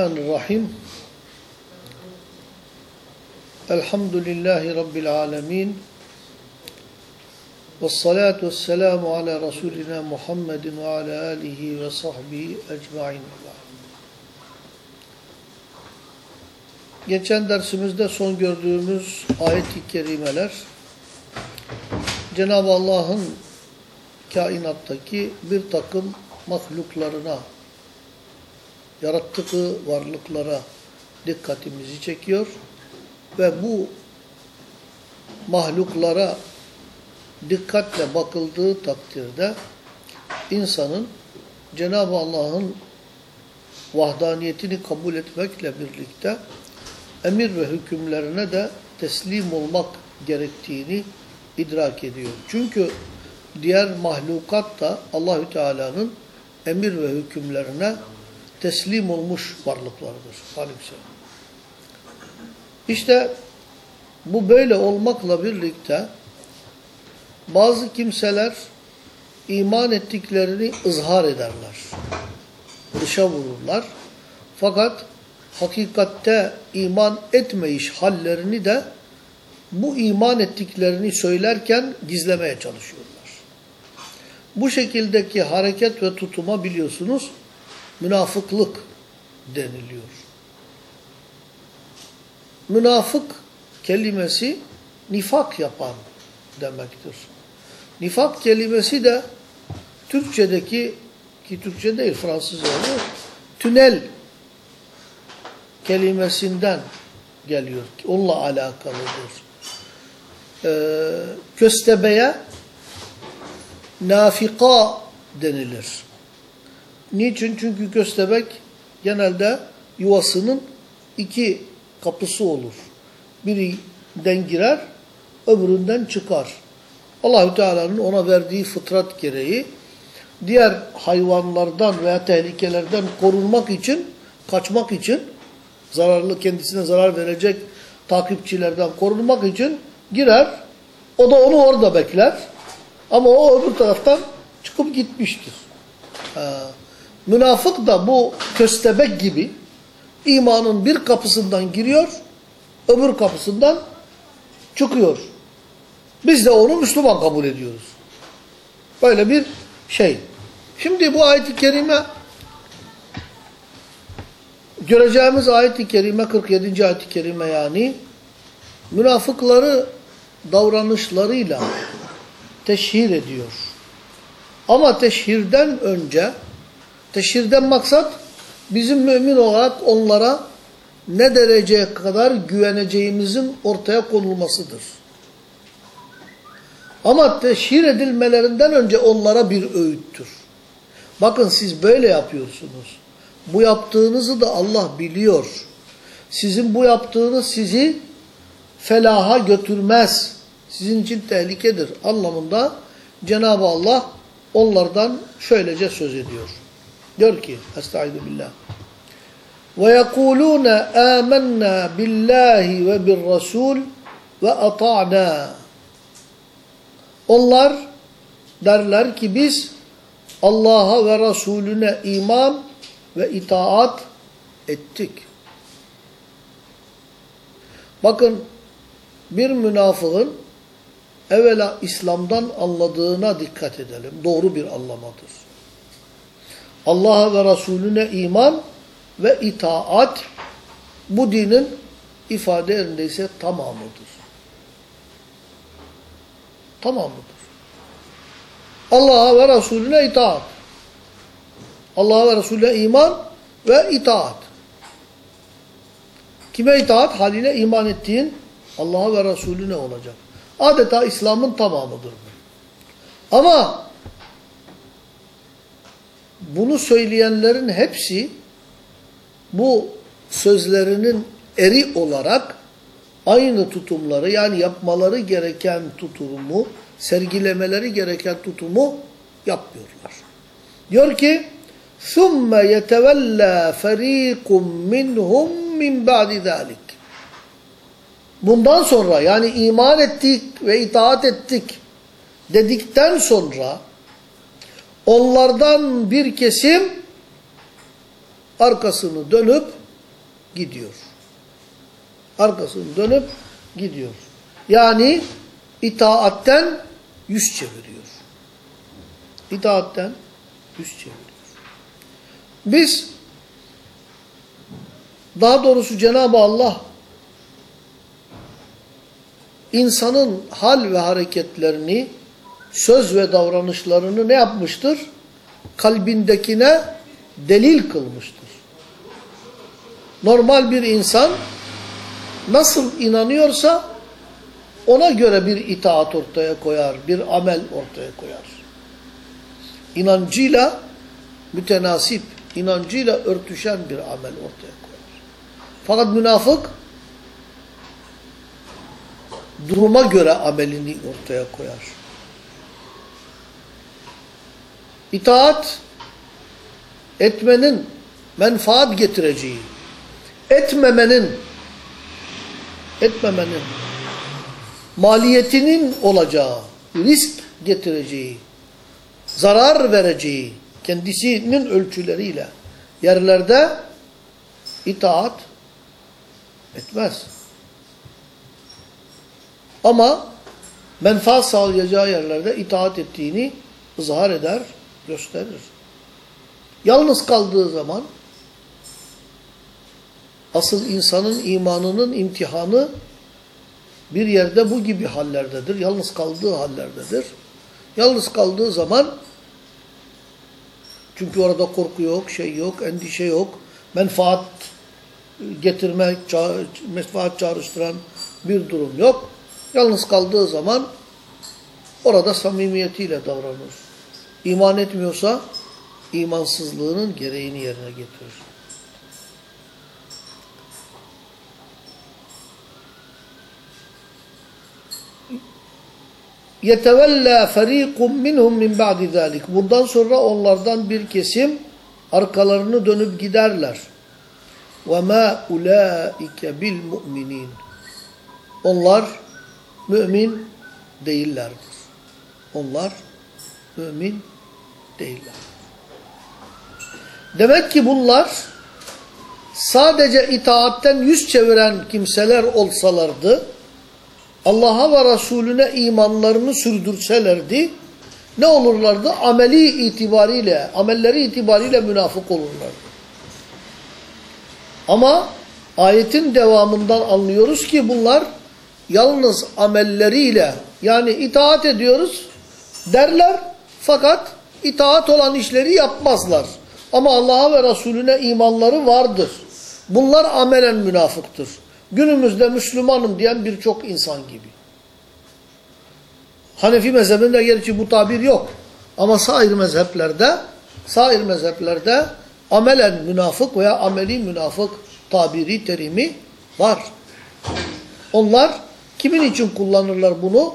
Bismillahirrahmanirrahim. Elhamdülillahi Rabbil alemin. Vessalatu vesselamu ala Resulina Muhammedin ve ala alihi ve sahbihi ecmain. Geçen dersimizde son gördüğümüz ayet-i kerimeler Cenab-ı Allah'ın kainattaki bir takım mahluklarına, yarattığı varlıklara dikkatimizi çekiyor ve bu mahluklara dikkatle bakıldığı takdirde insanın Cenab-ı Allah'ın vahdaniyetini kabul etmekle birlikte emir ve hükümlerine de teslim olmak gerektiğini idrak ediyor. Çünkü diğer mahlukat da Allahü Teala'nın emir ve hükümlerine teslim olmuş varlıklardır. Aleykümselam. İşte bu böyle olmakla birlikte bazı kimseler iman ettiklerini ızhar ederler. Dışa vururlar. Fakat hakikatte iman etmeyiş hallerini de bu iman ettiklerini söylerken gizlemeye çalışıyorlar. Bu şekildeki hareket ve tutuma biliyorsunuz münafıklık deniliyor. Münafık kelimesi nifak yapan demektir. Nifak kelimesi de Türkçedeki ki Türkçe değil Fransızca'da tünel kelimesinden geliyor. Onunla alakalıdır. Ee, köstebeye nafika denilir. Niçin? Çünkü köstebek genelde yuvasının iki kapısı olur. Birinden girer, öbüründen çıkar. Allahü Teala'nın ona verdiği fıtrat gereği diğer hayvanlardan veya tehlikelerden korunmak için, kaçmak için, zararlı kendisine zarar verecek takipçilerden korunmak için girer. O da onu orada bekler. Ama o öbür taraftan çıkıp gitmiştir. Ha. Münafık da bu köstebek gibi imanın bir kapısından giriyor, öbür kapısından çıkıyor. Biz de onu Müslüman kabul ediyoruz. Böyle bir şey. Şimdi bu ayet-i kerime göreceğimiz ayet-i kerime 47. ayet-i kerime yani münafıkları davranışlarıyla teşhir ediyor. Ama teşhirden önce teşhirden maksat bizim mümin olarak onlara ne dereceye kadar güveneceğimizin ortaya konulmasıdır. Ama teşhir edilmelerinden önce onlara bir öğüttür. Bakın siz böyle yapıyorsunuz. Bu yaptığınızı da Allah biliyor. Sizin bu yaptığınız sizi felaha götürmez. Sizin için tehlikedir anlamında Cenab-ı Allah onlardan şöylece söz ediyor. Diyor ki Estaizu billah. Ve yekulûne âmennâ billahi ve bir rasul ve ata'nâ. Onlar derler ki biz Allah'a ve Resulüne iman ve itaat ettik. Bakın bir münafığın evvela İslam'dan anladığına dikkat edelim. Doğru bir anlamadır. Allah'a ve Resulüne iman ve itaat bu dinin ifade yerindeyse tamamıdır. Tamamıdır. Allah'a ve Resulüne itaat. Allah'a ve Resulüne iman ve itaat. Kime itaat? Haline iman ettiğin Allah'a ve Resulüne olacak. Adeta İslam'ın tamamıdır bu. Ama bunu söyleyenlerin hepsi bu sözlerinin eri olarak aynı tutumları yani yapmaları gereken tutumu, sergilemeleri gereken tutumu yapmıyorlar. Diyor ki ثُمَّ يَتَوَلَّى فَر۪يقٌ مِّنْهُمْ مِنْ بَعْدِ ذَٰلِكِ Bundan sonra yani iman ettik ve itaat ettik dedikten sonra onlardan bir kesim arkasını dönüp gidiyor. Arkasını dönüp gidiyor. Yani itaatten yüz çeviriyor. İtaatten yüz çeviriyor. Biz daha doğrusu Cenab-ı Allah insanın hal ve hareketlerini, söz ve davranışlarını ne yapmıştır? Kalbindekine delil kılmıştır. Normal bir insan nasıl inanıyorsa ona göre bir itaat ortaya koyar, bir amel ortaya koyar. İnancıyla mütenasip, inancıyla örtüşen bir amel ortaya koyar. Fakat münafık duruma göre amelini ortaya koyar. İtaat etmenin menfaat getireceği, etmemenin etmemenin maliyetinin olacağı, risk getireceği, zarar vereceği kendisinin ölçüleriyle yerlerde itaat etmez. Ama menfaat sağlayacağı yerlerde itaat ettiğini ızhar eder, gösterir. Yalnız kaldığı zaman asıl insanın imanının imtihanı bir yerde bu gibi hallerdedir. Yalnız kaldığı hallerdedir. Yalnız kaldığı zaman çünkü orada korku yok, şey yok, endişe yok. Menfaat getirmek, menfaat çağrıştıran bir durum yok. Yalnız kaldığı zaman orada samimiyetiyle davranır. İman etmiyorsa imansızlığının gereğini yerine getirir. يَتَوَلَّا فَر۪يقٌ مِّنْهُمْ مِنْ بَعْدِ ذَٰلِكِ Bundan sonra onlardan bir kesim arkalarını dönüp giderler. وَمَا اُولَٰئِكَ بِالْمُؤْمِنِينَ Onlar mümin değillerdir. Onlar mümin değiller. Demek ki bunlar sadece itaatten yüz çeviren kimseler olsalardı, Allah'a ve Resulüne imanlarını sürdürselerdi, ne olurlardı? Ameli itibariyle, amelleri itibariyle münafık olurlardı. Ama ayetin devamından anlıyoruz ki bunlar yalnız amelleriyle yani itaat ediyoruz derler fakat itaat olan işleri yapmazlar. Ama Allah'a ve Resulüne imanları vardır. Bunlar amelen münafıktır. Günümüzde Müslümanım diyen birçok insan gibi. Hanefi mezhebinde gerçi bu tabir yok. Ama sair mezheplerde sair mezheplerde amelen münafık veya ameli münafık tabiri terimi var. Onlar kimin için kullanırlar bunu?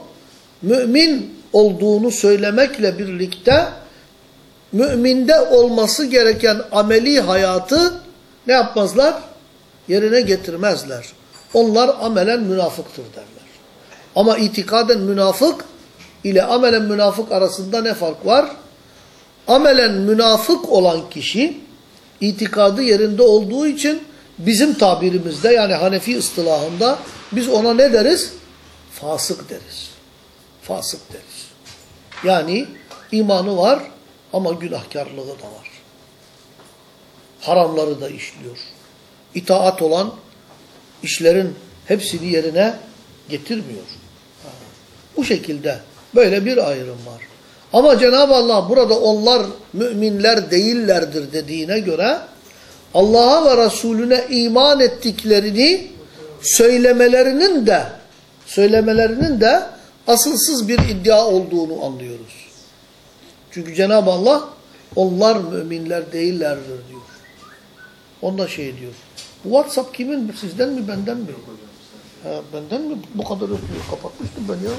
Mümin olduğunu söylemekle birlikte müminde olması gereken ameli hayatı ne yapmazlar? Yerine getirmezler. Onlar amelen münafıktır derler. Ama itikaden münafık ile amelen münafık arasında ne fark var? Amelen münafık olan kişi itikadı yerinde olduğu için bizim tabirimizde yani Hanefi ıstılahında biz ona ne deriz? Fasık deriz. Fasık deriz. Yani imanı var ama günahkarlığı da var. Haramları da işliyor. İtaat olan işlerin hepsini yerine getirmiyor. Bu şekilde böyle bir ayrım var. Ama Cenab-ı Allah burada onlar müminler değillerdir dediğine göre Allah'a ve Resulüne iman ettiklerini söylemelerinin de söylemelerinin de asılsız bir iddia olduğunu anlıyoruz. Çünkü Cenab-ı Allah onlar müminler değillerdir diyor. Onda şey diyor. WhatsApp kimin? Sizden mi benden mi? Ha, benden mi? Bu kadar ötüyor. Kapatmıştım ben ya.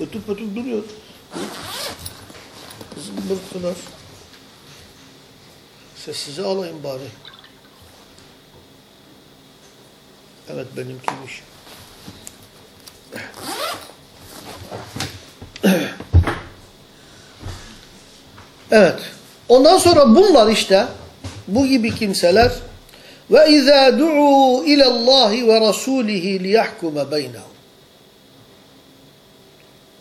Ötüp ötüp duruyor. Zımbırtılar. Sessize alayım bari. Evet benimkiymiş. Evet. Ondan sonra bunlar işte bu gibi kimseler ve izâ du'u ilallahi ve rasulihi liyahkume beynehum.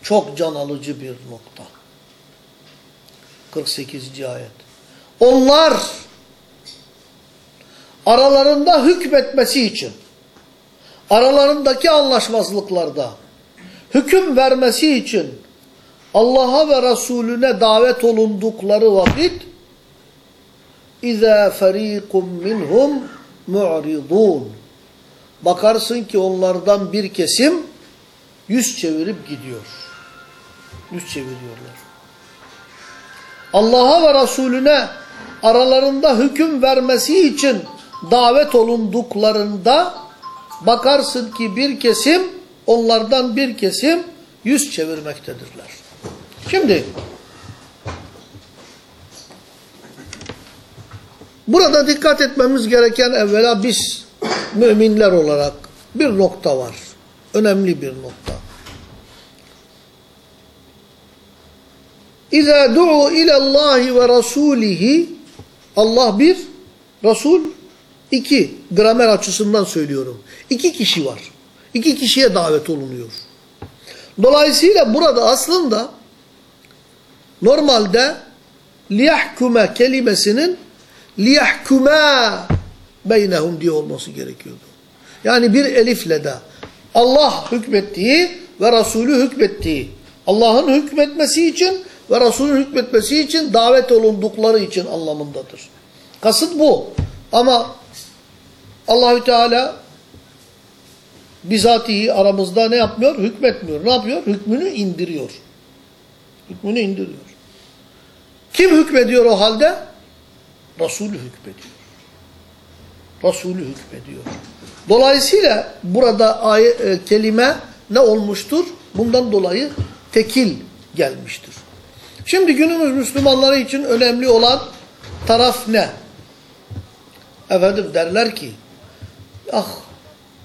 Çok can alıcı bir nokta. 48. ayet. Onlar aralarında hükmetmesi için aralarındaki anlaşmazlıklarda hüküm vermesi için Allah'a ve Resulüne davet olundukları vakit اِذَا فَر۪يقٌ مِّنْهُمْ مُعْرِضُونَ Bakarsın ki onlardan bir kesim yüz çevirip gidiyor. Yüz çeviriyorlar. Allah'a ve Resulüne aralarında hüküm vermesi için davet olunduklarında bakarsın ki bir kesim onlardan bir kesim yüz çevirmektedirler. Şimdi burada dikkat etmemiz gereken evvela biz müminler olarak bir nokta var. Önemli bir nokta. İza du'u ilallahi ve rasulihi Allah bir, Resul iki. Gramer açısından söylüyorum. İki kişi var. İki kişiye davet olunuyor. Dolayısıyla burada aslında normalde liyahkume kelimesinin liyahkume beynehum diye olması gerekiyordu. Yani bir elifle de Allah hükmettiği ve Resulü hükmettiği Allah'ın hükmetmesi için ve Resulün hükmetmesi için davet olundukları için anlamındadır. Kasıt bu. Ama Allahü Teala bizatihi aramızda ne yapmıyor? Hükmetmiyor. Ne yapıyor? Hükmünü indiriyor. Hükmünü indiriyor. Kim hükmediyor o halde? Resulü hükmediyor. Resulü hükmediyor. Dolayısıyla burada ayı, e, kelime ne olmuştur? Bundan dolayı tekil gelmiştir. Şimdi günümüz Müslümanları için önemli olan taraf ne? Efendim derler ki, ah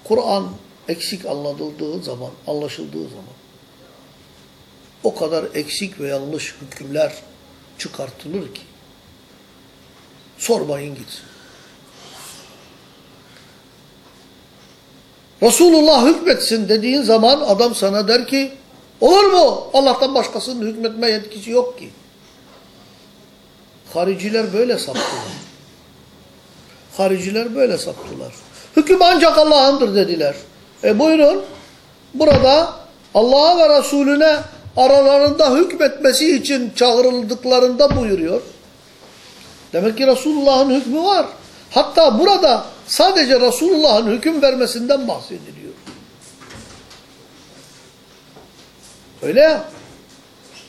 Kur'an eksik anlatıldığı zaman, anlaşıldığı zaman o kadar eksik ve yanlış hükümler çıkartılır ki sormayın gitsin. Resulullah hükmetsin dediğin zaman adam sana der ki olur mu? Allah'tan başkasının hükmetme yetkisi yok ki. Hariciler böyle saptılar. Hariciler böyle saptılar. Hüküm ancak Allah'ındır dediler. E buyurun. Burada Allah'a ve Resulüne aralarında hükmetmesi için çağrıldıklarında buyuruyor. Demek ki Resulullah'ın hükmü var. Hatta burada sadece Resulullah'ın hüküm vermesinden bahsediliyor. Öyle ya.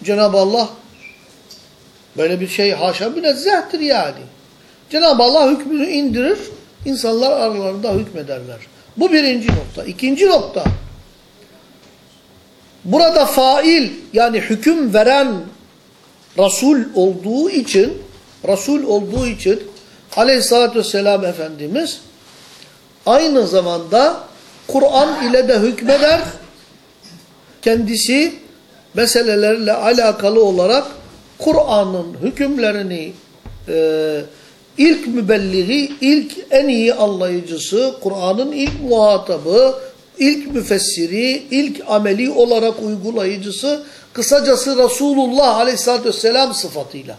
Cenab-ı Allah böyle bir şey haşa münezzehtir yani. Cenab-ı Allah hükmünü indirir, insanlar aralarında hükmederler. Bu birinci nokta. İkinci nokta. Burada fail yani hüküm veren Resul olduğu için Resul olduğu için aleyhissalatü vesselam Efendimiz aynı zamanda Kur'an ile de hükmeder. Kendisi meselelerle alakalı olarak Kur'an'ın hükümlerini e, ilk mübelliği, ilk en iyi anlayıcısı, Kur'an'ın ilk muhatabı, ilk müfessiri, ilk ameli olarak uygulayıcısı, kısacası Resulullah aleyhissalatü vesselam sıfatıyla.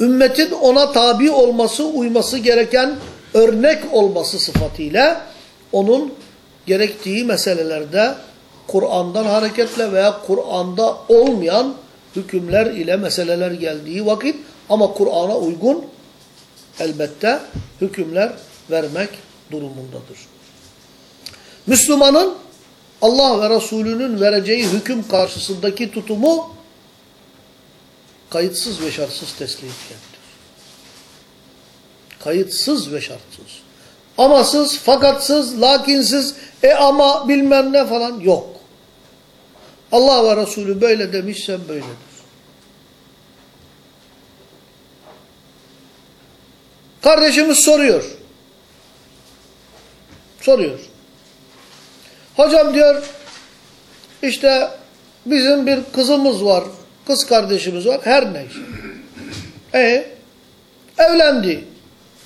Ümmetin ona tabi olması, uyması gereken örnek olması sıfatıyla onun gerektiği meselelerde Kur'an'dan hareketle veya Kur'an'da olmayan hükümler ile meseleler geldiği vakit ama Kur'an'a uygun elbette hükümler vermek durumundadır. Müslümanın Allah ve Resulünün vereceği hüküm karşısındaki tutumu kayıtsız ve şartsız teslimiyettir. Kayıtsız ve şartsız. Amasız, fakatsız, lakinsiz, e ama bilmem ne falan yok. Allah ve Resulü böyle demişse böyledir. Kardeşimiz soruyor. Soruyor. Hocam diyor işte bizim bir kızımız var. Kız kardeşimiz var. Her neyse. E Evlendi.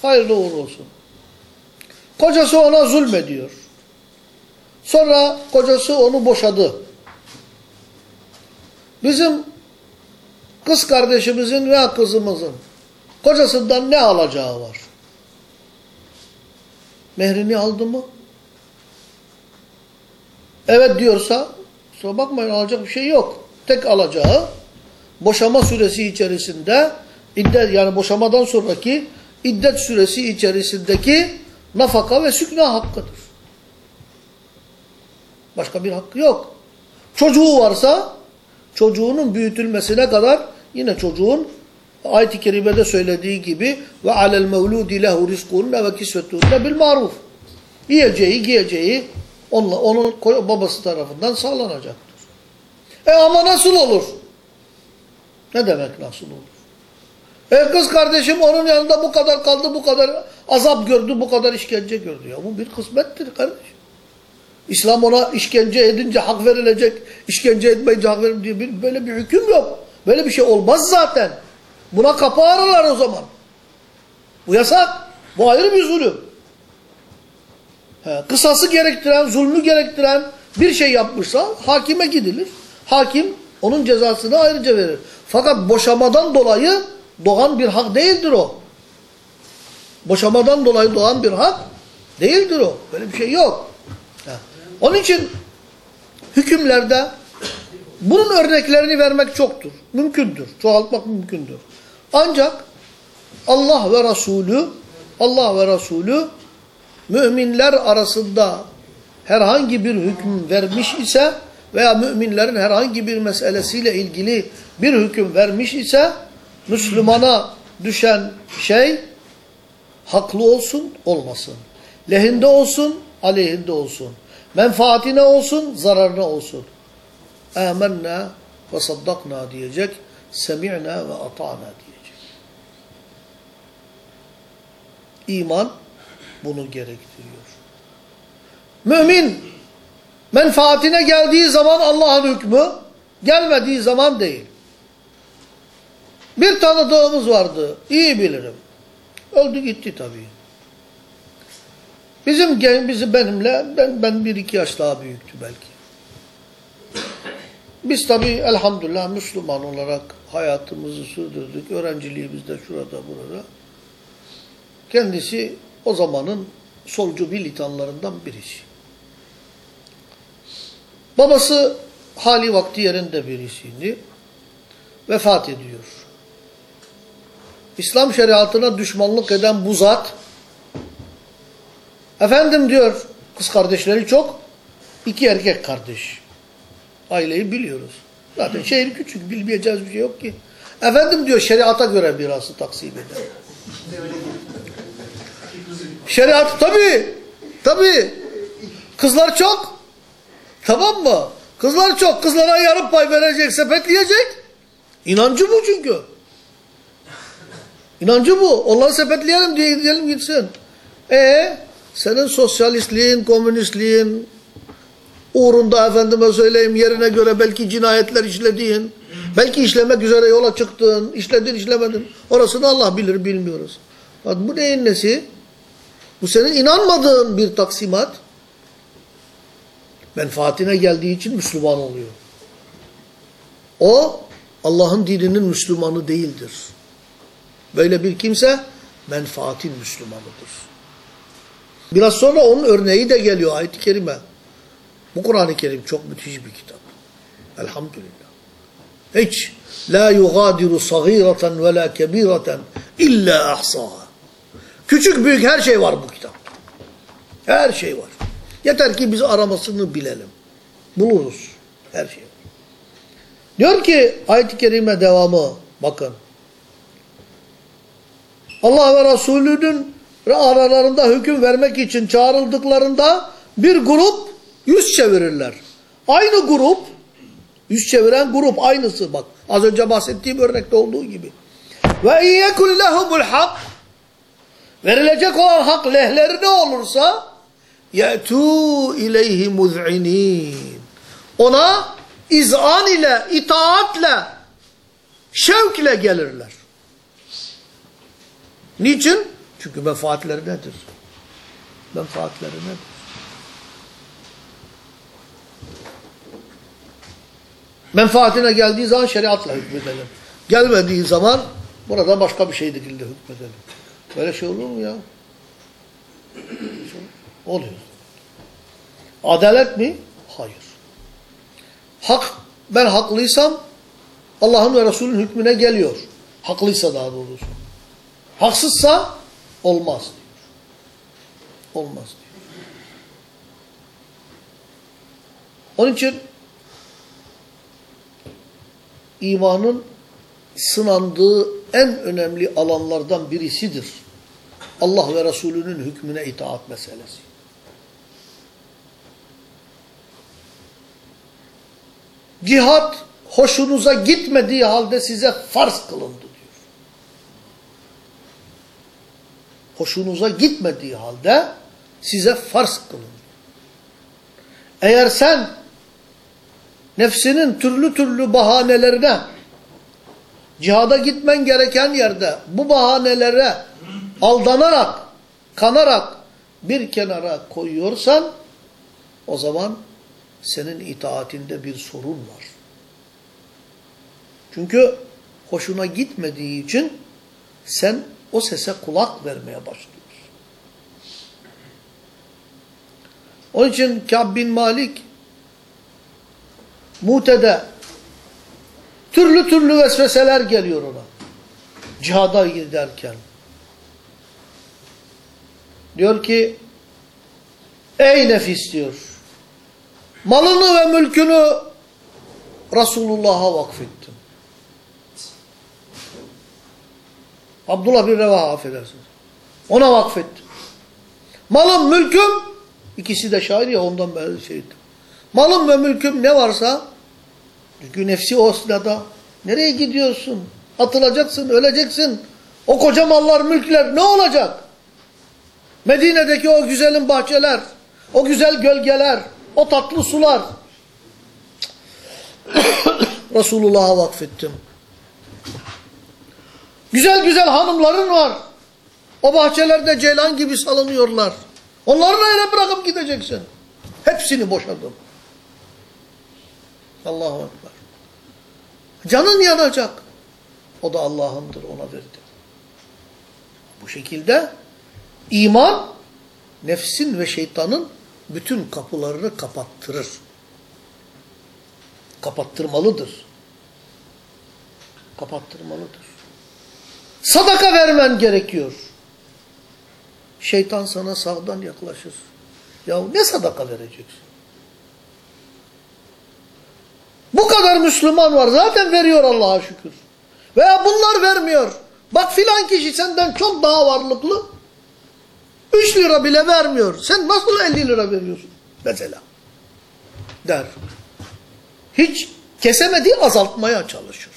Hayırlı uğurlu olsun. Kocası ona zulmediyor. Sonra kocası onu boşadı. Bizim kız kardeşimizin veya kızımızın kocasından ne alacağı var? Mehrini aldı mı? Evet diyorsa kusura bakmayın alacak bir şey yok. Tek alacağı boşama süresi içerisinde iddet yani boşamadan sonraki iddet süresi içerisindeki nafaka ve sükna hakkıdır. Başka bir hakkı yok. Çocuğu varsa çocuğunun büyütülmesine kadar yine çocuğun ayet-i kerimede söylediği gibi ve alel mevludi lehu rizkunne ve kisvetunne bil maruf. Yiyeceği, giyeceği onunla, onun babası tarafından sağlanacaktır. E ama nasıl olur? Ne demek nasıl olur? E kız kardeşim onun yanında bu kadar kaldı, bu kadar azap gördü, bu kadar işkence gördü. Ya bu bir kısmettir kardeşim. İslam ona işkence edince hak verilecek, işkence etmeyince hak verilecek diye bir, böyle bir hüküm yok. Böyle bir şey olmaz zaten. Buna kapı ararlar o zaman. Bu yasak. Bu ayrı bir zulüm. He, kısası gerektiren, zulmü gerektiren bir şey yapmışsa hakime gidilir. Hakim onun cezasını ayrıca verir. Fakat boşamadan dolayı doğan bir hak değildir o. Boşamadan dolayı doğan bir hak değildir o. Böyle bir şey yok. Onun için hükümlerde bunun örneklerini vermek çoktur. Mümkündür. Çoğaltmak mümkündür. Ancak Allah ve Resulü Allah ve Resulü müminler arasında herhangi bir hüküm vermiş ise veya müminlerin herhangi bir meselesiyle ilgili bir hüküm vermiş ise Müslümana düşen şey haklı olsun olmasın. Lehinde olsun aleyhinde olsun. Menfaatine olsun zararına olsun. Âmennâ ve saddakna diyecek. Semi'na ve ata'na diyecek. İman bunu gerektiriyor. Mümin menfaatine geldiği zaman Allah'ın hükmü, gelmediği zaman değil. Bir tanıdığımız vardı, iyi bilirim. Öldü gitti tabii. Bizim bizi benimle, ben, ben bir iki yaş daha büyüktü belki. Biz tabii elhamdülillah Müslüman olarak hayatımızı sürdürdük. Öğrenciliğimiz de şurada burada. Kendisi o zamanın solcu militanlarından birisi. Babası hali vakti yerinde birisiydi. Vefat ediyor. İslam şeriatına düşmanlık eden bu zat efendim diyor kız kardeşleri çok iki erkek kardeş. Aileyi biliyoruz. Zaten şehir küçük bilmeyeceğiz bir şey yok ki. Efendim diyor şeriata göre mirası taksim eder. Şeriat tabi tabi kızlar çok tamam mı? Kızlar çok kızlara yarım pay verecek sepetleyecek. İnancı bu çünkü. İnancı bu. Onları sepetleyelim diye gidelim gitsin. E senin sosyalistliğin, komünistliğin uğrunda efendime söyleyeyim yerine göre belki cinayetler işlediğin, belki işlemek üzere yola çıktın, işledin işlemedin. Orasını Allah bilir bilmiyoruz. Bak bu neyin nesi? Bu senin inanmadığın bir taksimat. Menfaatine geldiği için Müslüman oluyor. O Allah'ın dininin Müslümanı değildir. Böyle bir kimse menfaatin Müslümanıdır. Biraz sonra onun örneği de geliyor ayet-i kerime. Bu Kur'an-ı Kerim çok müthiş bir kitap. Elhamdülillah. Hiç la yugadiru sagireten ve la kebireten illa ahsaha. Küçük büyük her şey var bu kitapta. Her şey var. Yeter ki biz aramasını bilelim. Buluruz. Her şey var. Diyor ki ayet-i kerime devamı bakın. Allah ve Resulü'nün aralarında hüküm vermek için çağrıldıklarında bir grup yüz çevirirler. Aynı grup, yüz çeviren grup aynısı bak. Az önce bahsettiğim örnekte olduğu gibi. Ve lehumul hak verilecek olan hak lehleri ne olursa ye'tû ileyhi muz'inin ona izan ile, itaatle, şevk ile gelirler. Niçin? Çünkü menfaatleri nedir? Menfaatleri nedir? Menfaatine geldiği zaman şeriatla hükmedelim. Gelmediği zaman burada başka bir şey şekilde hükmedelim. Böyle şey olur mu ya? Oluyor. Adalet mi? Hayır. Hak, ben haklıysam Allah'ın ve Resul'ün hükmüne geliyor. Haklıysa daha doğrusu. Haksızsa olmaz diyor. Olmaz diyor. Onun için imanın sınandığı en önemli alanlardan birisidir. Allah ve Resulünün hükmüne itaat meselesi. Cihat hoşunuza gitmediği halde size farz kılındı diyor. Hoşunuza gitmediği halde size farz kılındı. Eğer sen nefsinin türlü türlü bahanelerine cihada gitmen gereken yerde bu bahanelere aldanarak, kanarak bir kenara koyuyorsan o zaman senin itaatinde bir sorun var. Çünkü hoşuna gitmediği için sen o sese kulak vermeye başlıyorsun. Onun için Kâb bin Malik Mute'de türlü türlü vesveseler geliyor ona. Cihada giderken. Diyor ki ey nefis diyor malını ve mülkünü Resulullah'a vakfettim. Abdullah bin Reva affedersiniz. Ona vakfettim. Malım, mülküm ikisi de şair ya ondan böyle şeydi. Malım ve mülküm ne varsa çünkü nefsi o sırada nereye gidiyorsun? Atılacaksın, öleceksin. O koca mallar, mülkler ne olacak? Medine'deki o güzelim bahçeler, o güzel gölgeler, o tatlı sular. Resulullah'a vakfettim. Güzel güzel hanımların var. O bahçelerde ceylan gibi salınıyorlar. Onları öyle bırakıp gideceksin. Hepsini boşadım. Allahu Ekber. Canın yanacak. O da Allah'ındır ona verdi. Bu şekilde iman nefsin ve şeytanın bütün kapılarını kapattırır. Kapattırmalıdır. Kapattırmalıdır. Sadaka vermen gerekiyor. Şeytan sana sağdan yaklaşır. Ya ne sadaka vereceksin? Bu kadar Müslüman var. Zaten veriyor Allah'a şükür. Veya bunlar vermiyor. Bak filan kişi senden çok daha varlıklı. 3 lira bile vermiyor. Sen nasıl 50 lira veriyorsun? Mesela. Der. Hiç kesemediği azaltmaya çalışır.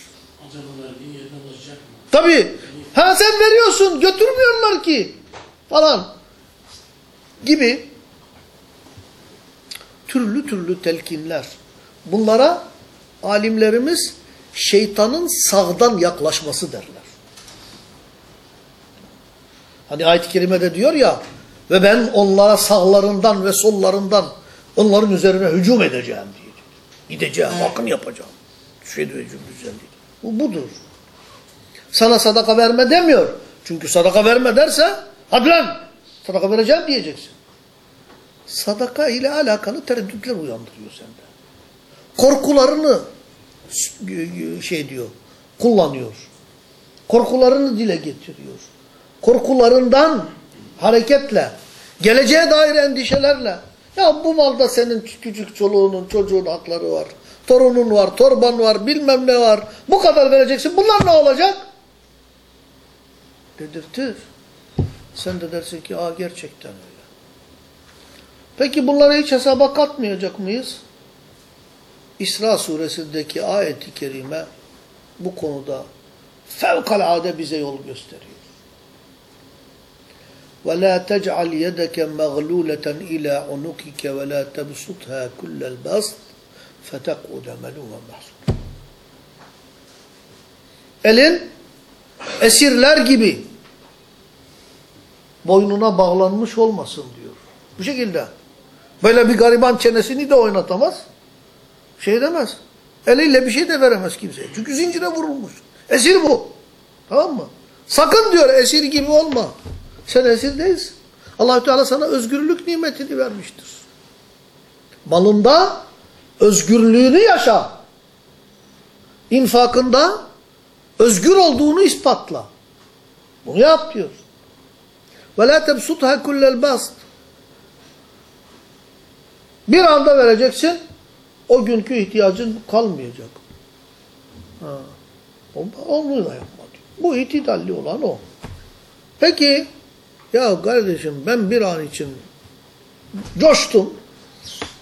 Tabii. Ha sen veriyorsun götürmüyorlar ki. Falan. Gibi. Türlü türlü telkinler. Bunlara alimlerimiz şeytanın sağdan yaklaşması derler. Hani ayet-i kerimede diyor ya ve ben onlara sağlarından ve sollarından onların üzerine hücum edeceğim diyecek. Gideceğim, bakın yapacağım. Şey hücum düzenleyeceğim. Bu budur. Sana sadaka verme demiyor. Çünkü sadaka verme derse hadi lan sadaka vereceğim diyeceksin. Sadaka ile alakalı tereddütler uyandırıyor sende. Korkularını şey diyor, kullanıyor. Korkularını dile getiriyor. Korkularından hareketle, geleceğe dair endişelerle, ya bu malda senin küçük çoluğunun, çocuğun hakları var, torunun var, torban var, bilmem ne var, bu kadar vereceksin, bunlar ne olacak? Dedirtir. Sen de dersin ki, aa gerçekten öyle. Peki bunları hiç hesaba katmayacak mıyız? İsra suresindeki ayeti kerime bu konuda fevkalade bize yol gösteriyor. وَلَا تَجْعَلْ يَدَكَ مَغْلُولَةً إِلَى عُنُكِكَ وَلَا تَبْسُطْهَا كُلَّ الْبَسْطِ فَتَقْعُدَ مَلُومًا مَحْسُورًا Elin esirler gibi boynuna bağlanmış olmasın diyor. Bu şekilde. Böyle bir gariban çenesini de oynatamaz. Şey demez. Eliyle bir şey de veremez kimseye. Çünkü zincire vurulmuş. Esir bu. Tamam mı? Sakın diyor esir gibi olma. Sen esir değilsin. allah Teala sana özgürlük nimetini vermiştir. Malında özgürlüğünü yaşa. İnfakında özgür olduğunu ispatla. Bunu yap diyor. Ve la tebsutha kullel bast. Bir anda vereceksin. O günkü ihtiyacın kalmayacak. Ha. Onu da yapma diyor. Bu itidalli olan o. Peki ya kardeşim ben bir an için coştum.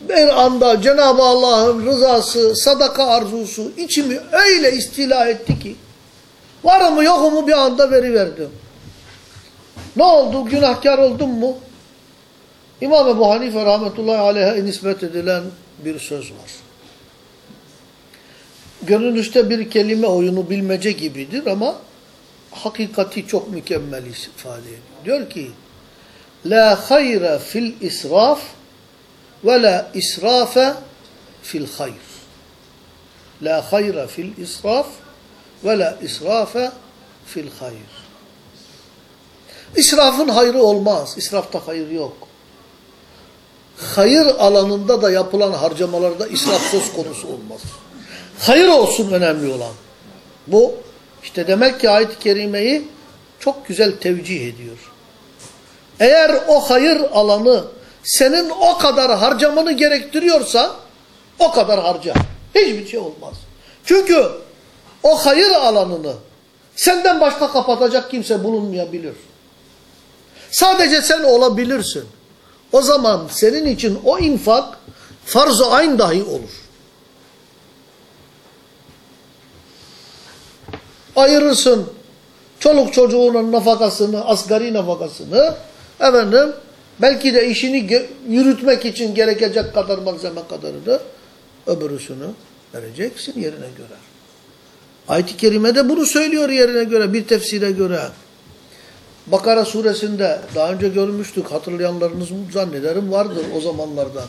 Bir anda Cenab-ı Allah'ın rızası, sadaka arzusu içimi öyle istila etti ki var mı yok mu bir anda veriverdim. Ne oldu? Günahkar oldum mu? İmam Ebu Hanife rahmetullahi aleyhe nispet edilen bir söz var. Görünüşte bir kelime oyunu bilmece gibidir ama hakikati çok mükemmel ifade ediyor. Diyor ki La hayra fil israf ve la israfe fil hayr. La hayra fil israf ve la israfe fil hayr. İsrafın hayrı olmaz. İsrafta hayır yok. Hayır alanında da yapılan harcamalarda israf söz konusu olmaz. Hayır olsun önemli olan. Bu işte demek ki ayet-i kerimeyi çok güzel tevcih ediyor. Eğer o hayır alanı senin o kadar harcamanı gerektiriyorsa o kadar harca. Hiçbir şey olmaz. Çünkü o hayır alanını senden başka kapatacak kimse bulunmayabilir. Sadece sen olabilirsin. O zaman senin için o infak farz-ı ayn dahi olur. Ayırırsın çoluk çocuğunun nafakasını, asgari nafakasını, efendim, belki de işini yürütmek için gerekecek kadar malzeme kadarını, öbürüsünü vereceksin yerine göre. Ayet-i Kerime'de bunu söylüyor yerine göre, bir tefsire göre. Bakara suresinde daha önce görmüştük hatırlayanlarınız zannederim vardır o zamanlarda.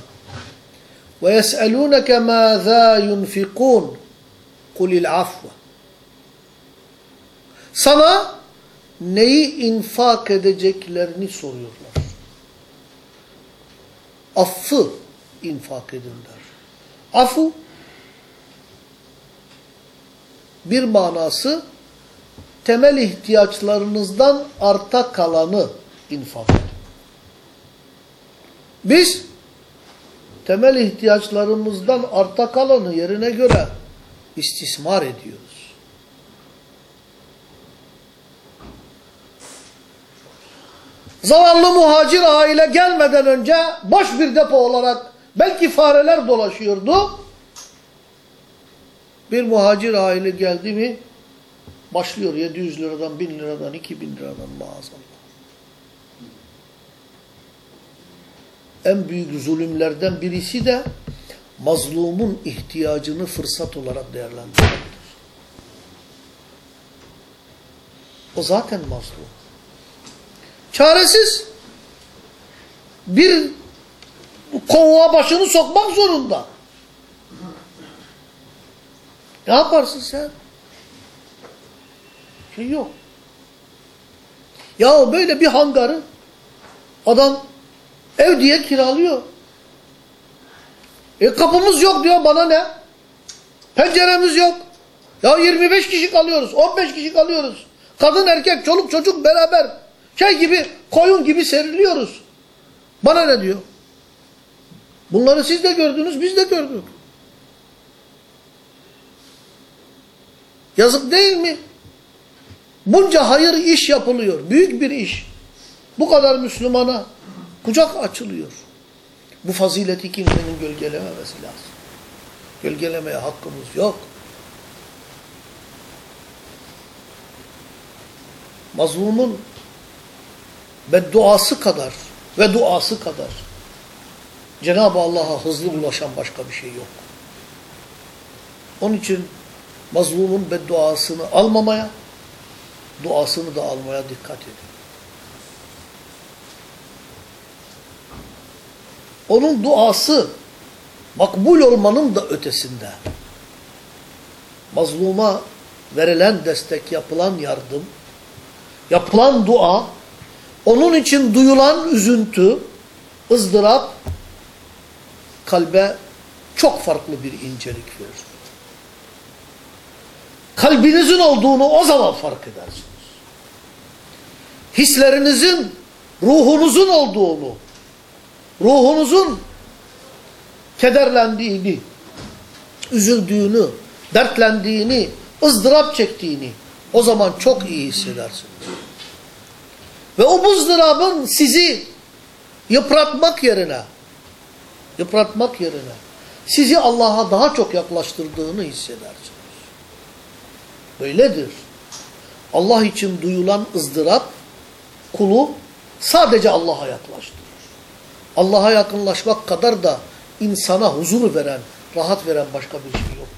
Ve yes'elûneke mâzâ yunfikûn kulil afve. Sana neyi infak edeceklerini soruyorlar. Affı infak edin der. Afu bir manası temel ihtiyaçlarınızdan arta kalanı infak edin. Biz temel ihtiyaçlarımızdan arta kalanı yerine göre istismar ediyoruz. Zavallı muhacir aile gelmeden önce boş bir depo olarak belki fareler dolaşıyordu. Bir muhacir aile geldi mi başlıyor 700 liradan, 1000 liradan, 2000 liradan maazallah. En büyük zulümlerden birisi de mazlumun ihtiyacını fırsat olarak değerlendirmektir. O zaten mazlum. Çaresiz. Bir kovuğa başını sokmak zorunda. Ne yaparsın sen? Şey yok. Ya böyle bir hangarı adam ev diye kiralıyor. E kapımız yok diyor bana ne? Penceremiz yok. Ya 25 kişi kalıyoruz, 15 kişi kalıyoruz. Kadın erkek, çoluk çocuk beraber. Şey gibi, koyun gibi seriliyoruz. Bana ne diyor? Bunları siz de gördünüz, biz de gördük. Yazık değil mi? Bunca hayır iş yapılıyor. Büyük bir iş. Bu kadar Müslümana kucak açılıyor. Bu fazileti kimsenin gölgelememesi lazım. Gölgelemeye hakkımız yok. Mazlumun bedduası kadar ve duası kadar Cenab-ı Allah'a hızlı ulaşan başka bir şey yok. Onun için mazlumun bedduasını almamaya, duasını da almaya dikkat edin. Onun duası makbul olmanın da ötesinde. Mazluma verilen destek, yapılan yardım, yapılan dua, onun için duyulan üzüntü, ızdırap kalbe çok farklı bir incelik verir. Kalbinizin olduğunu o zaman fark edersiniz. Hislerinizin, ruhunuzun olduğunu, ruhunuzun kederlendiğini, üzüldüğünü, dertlendiğini, ızdırap çektiğini o zaman çok iyi hissedersiniz. Ve o buzdırabın sizi yıpratmak yerine, yıpratmak yerine sizi Allah'a daha çok yaklaştırdığını hissedersiniz. Böyledir. Allah için duyulan ızdırap kulu sadece Allah'a yaklaştırır. Allah'a yakınlaşmak kadar da insana huzur veren, rahat veren başka bir şey yok.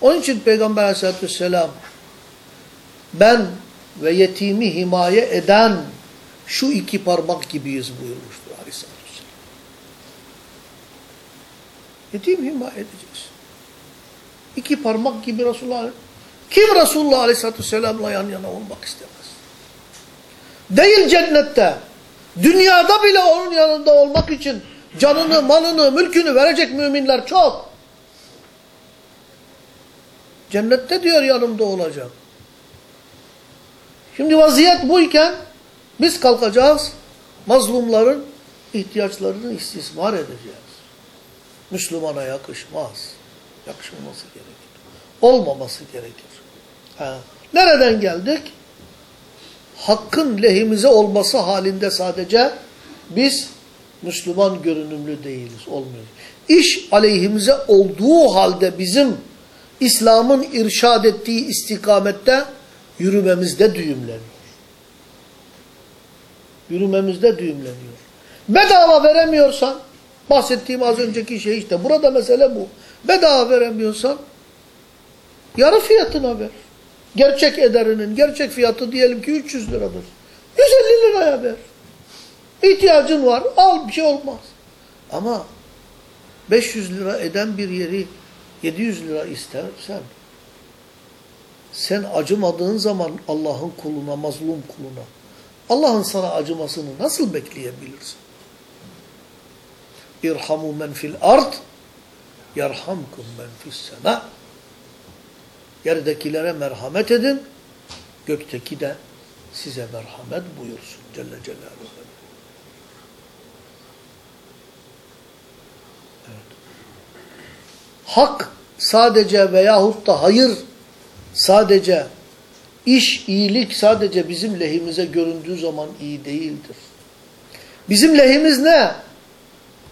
Onun için Peygamber aleyhissalatü vesselam ben ve yetimi himaye eden şu iki parmak gibiyiz buyurmuştur aleyhissalatü vesselam. Yetim himaye edeceğiz. İki parmak gibi Resulullah kim Resulullah aleyhissalatü vesselamla yan yana olmak istemez? Değil cennette. Dünyada bile onun yanında olmak için canını, malını, mülkünü verecek müminler çok. Cennette diyor yanımda olacak. Şimdi vaziyet buyken biz kalkacağız, mazlumların ihtiyaçlarını istismar edeceğiz. Müslümana yakışmaz. Yakışmaması gerekir. Olmaması gerekir. Ha. Nereden geldik? Hakkın lehimize olması halinde sadece biz Müslüman görünümlü değiliz, olmuyor. İş aleyhimize olduğu halde bizim İslam'ın irşad ettiği istikamette yürümemizde düğümleniyor. Yürümemizde düğümleniyor. Bedava veremiyorsan, bahsettiğim az önceki şey işte, burada mesele bu. Bedava veremiyorsan, yarı fiyatına ver. Gerçek ederinin gerçek fiyatı diyelim ki 300 liradır. 150 liraya ver. İhtiyacın var, al bir şey olmaz. Ama 500 lira eden bir yeri 700 lira istersen sen acımadığın zaman Allah'ın kuluna, mazlum kuluna Allah'ın sana acımasını nasıl bekleyebilirsin? İrhamu men fil ard yerhamkum men fis sema. Yerdekilere merhamet edin, gökteki de size merhamet buyursun Celle Celaluhu. Hak sadece veyahut da hayır sadece iş, iyilik sadece bizim lehimize göründüğü zaman iyi değildir. Bizim lehimiz ne?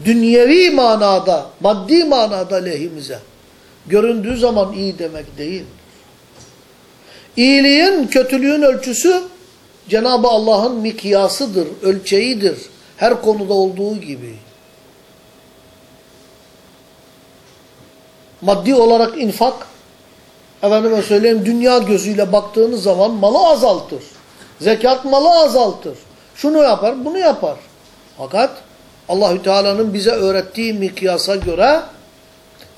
Dünyevi manada, maddi manada lehimize göründüğü zaman iyi demek değil. İyiliğin, kötülüğün ölçüsü Cenab-ı Allah'ın mikyasıdır, ölçeğidir. Her konuda olduğu gibi. Maddi olarak infak, efendime söyleyeyim dünya gözüyle baktığınız zaman malı azaltır. Zekat malı azaltır. Şunu yapar, bunu yapar. Fakat Allahü Teala'nın bize öğrettiği mikyasa göre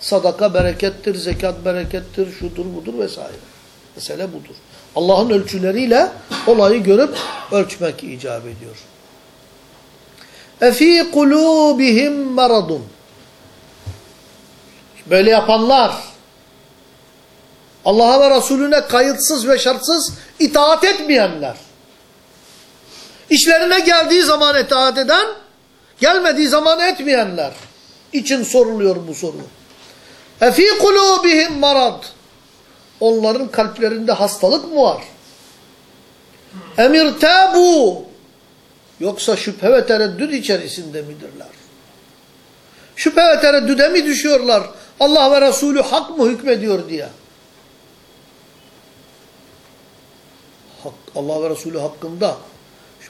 sadaka berekettir, zekat berekettir, şudur budur vesaire. Mesele budur. Allah'ın ölçüleriyle olayı görüp ölçmek icap ediyor. Efi kulubihim maradun. Böyle yapanlar Allah'a ve Resulüne kayıtsız ve şartsız itaat etmeyenler. İşlerine geldiği zaman itaat eden, gelmediği zaman etmeyenler için soruluyor bu soru. Efi kulubihim marad. Onların kalplerinde hastalık mı var? Emir tabu. Yoksa şüphe ve tereddüt içerisinde midirler? Şüphe ve tereddüde mi düşüyorlar? Allah ve Resulü hak mı hükmediyor diye. Hak, Allah ve Resulü hakkında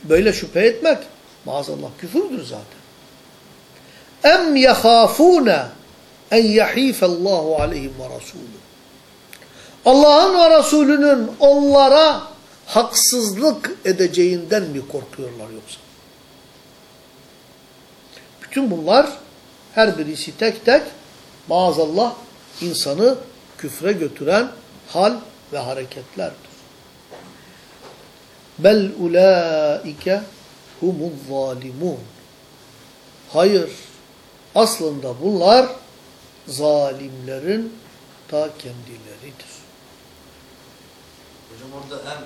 böyle şüphe etmek maazallah küfürdür zaten. Em yehafune en yahifallahu aleyhim ve Resulü. Allah'ın ve Resulünün onlara haksızlık edeceğinden mi korkuyorlar yoksa? Bütün bunlar her birisi tek tek maazallah insanı küfre götüren hal ve hareketlerdir. Bel ulaike humuz zalimun. Hayır. Aslında bunlar zalimlerin ta kendileridir. Hocam orada en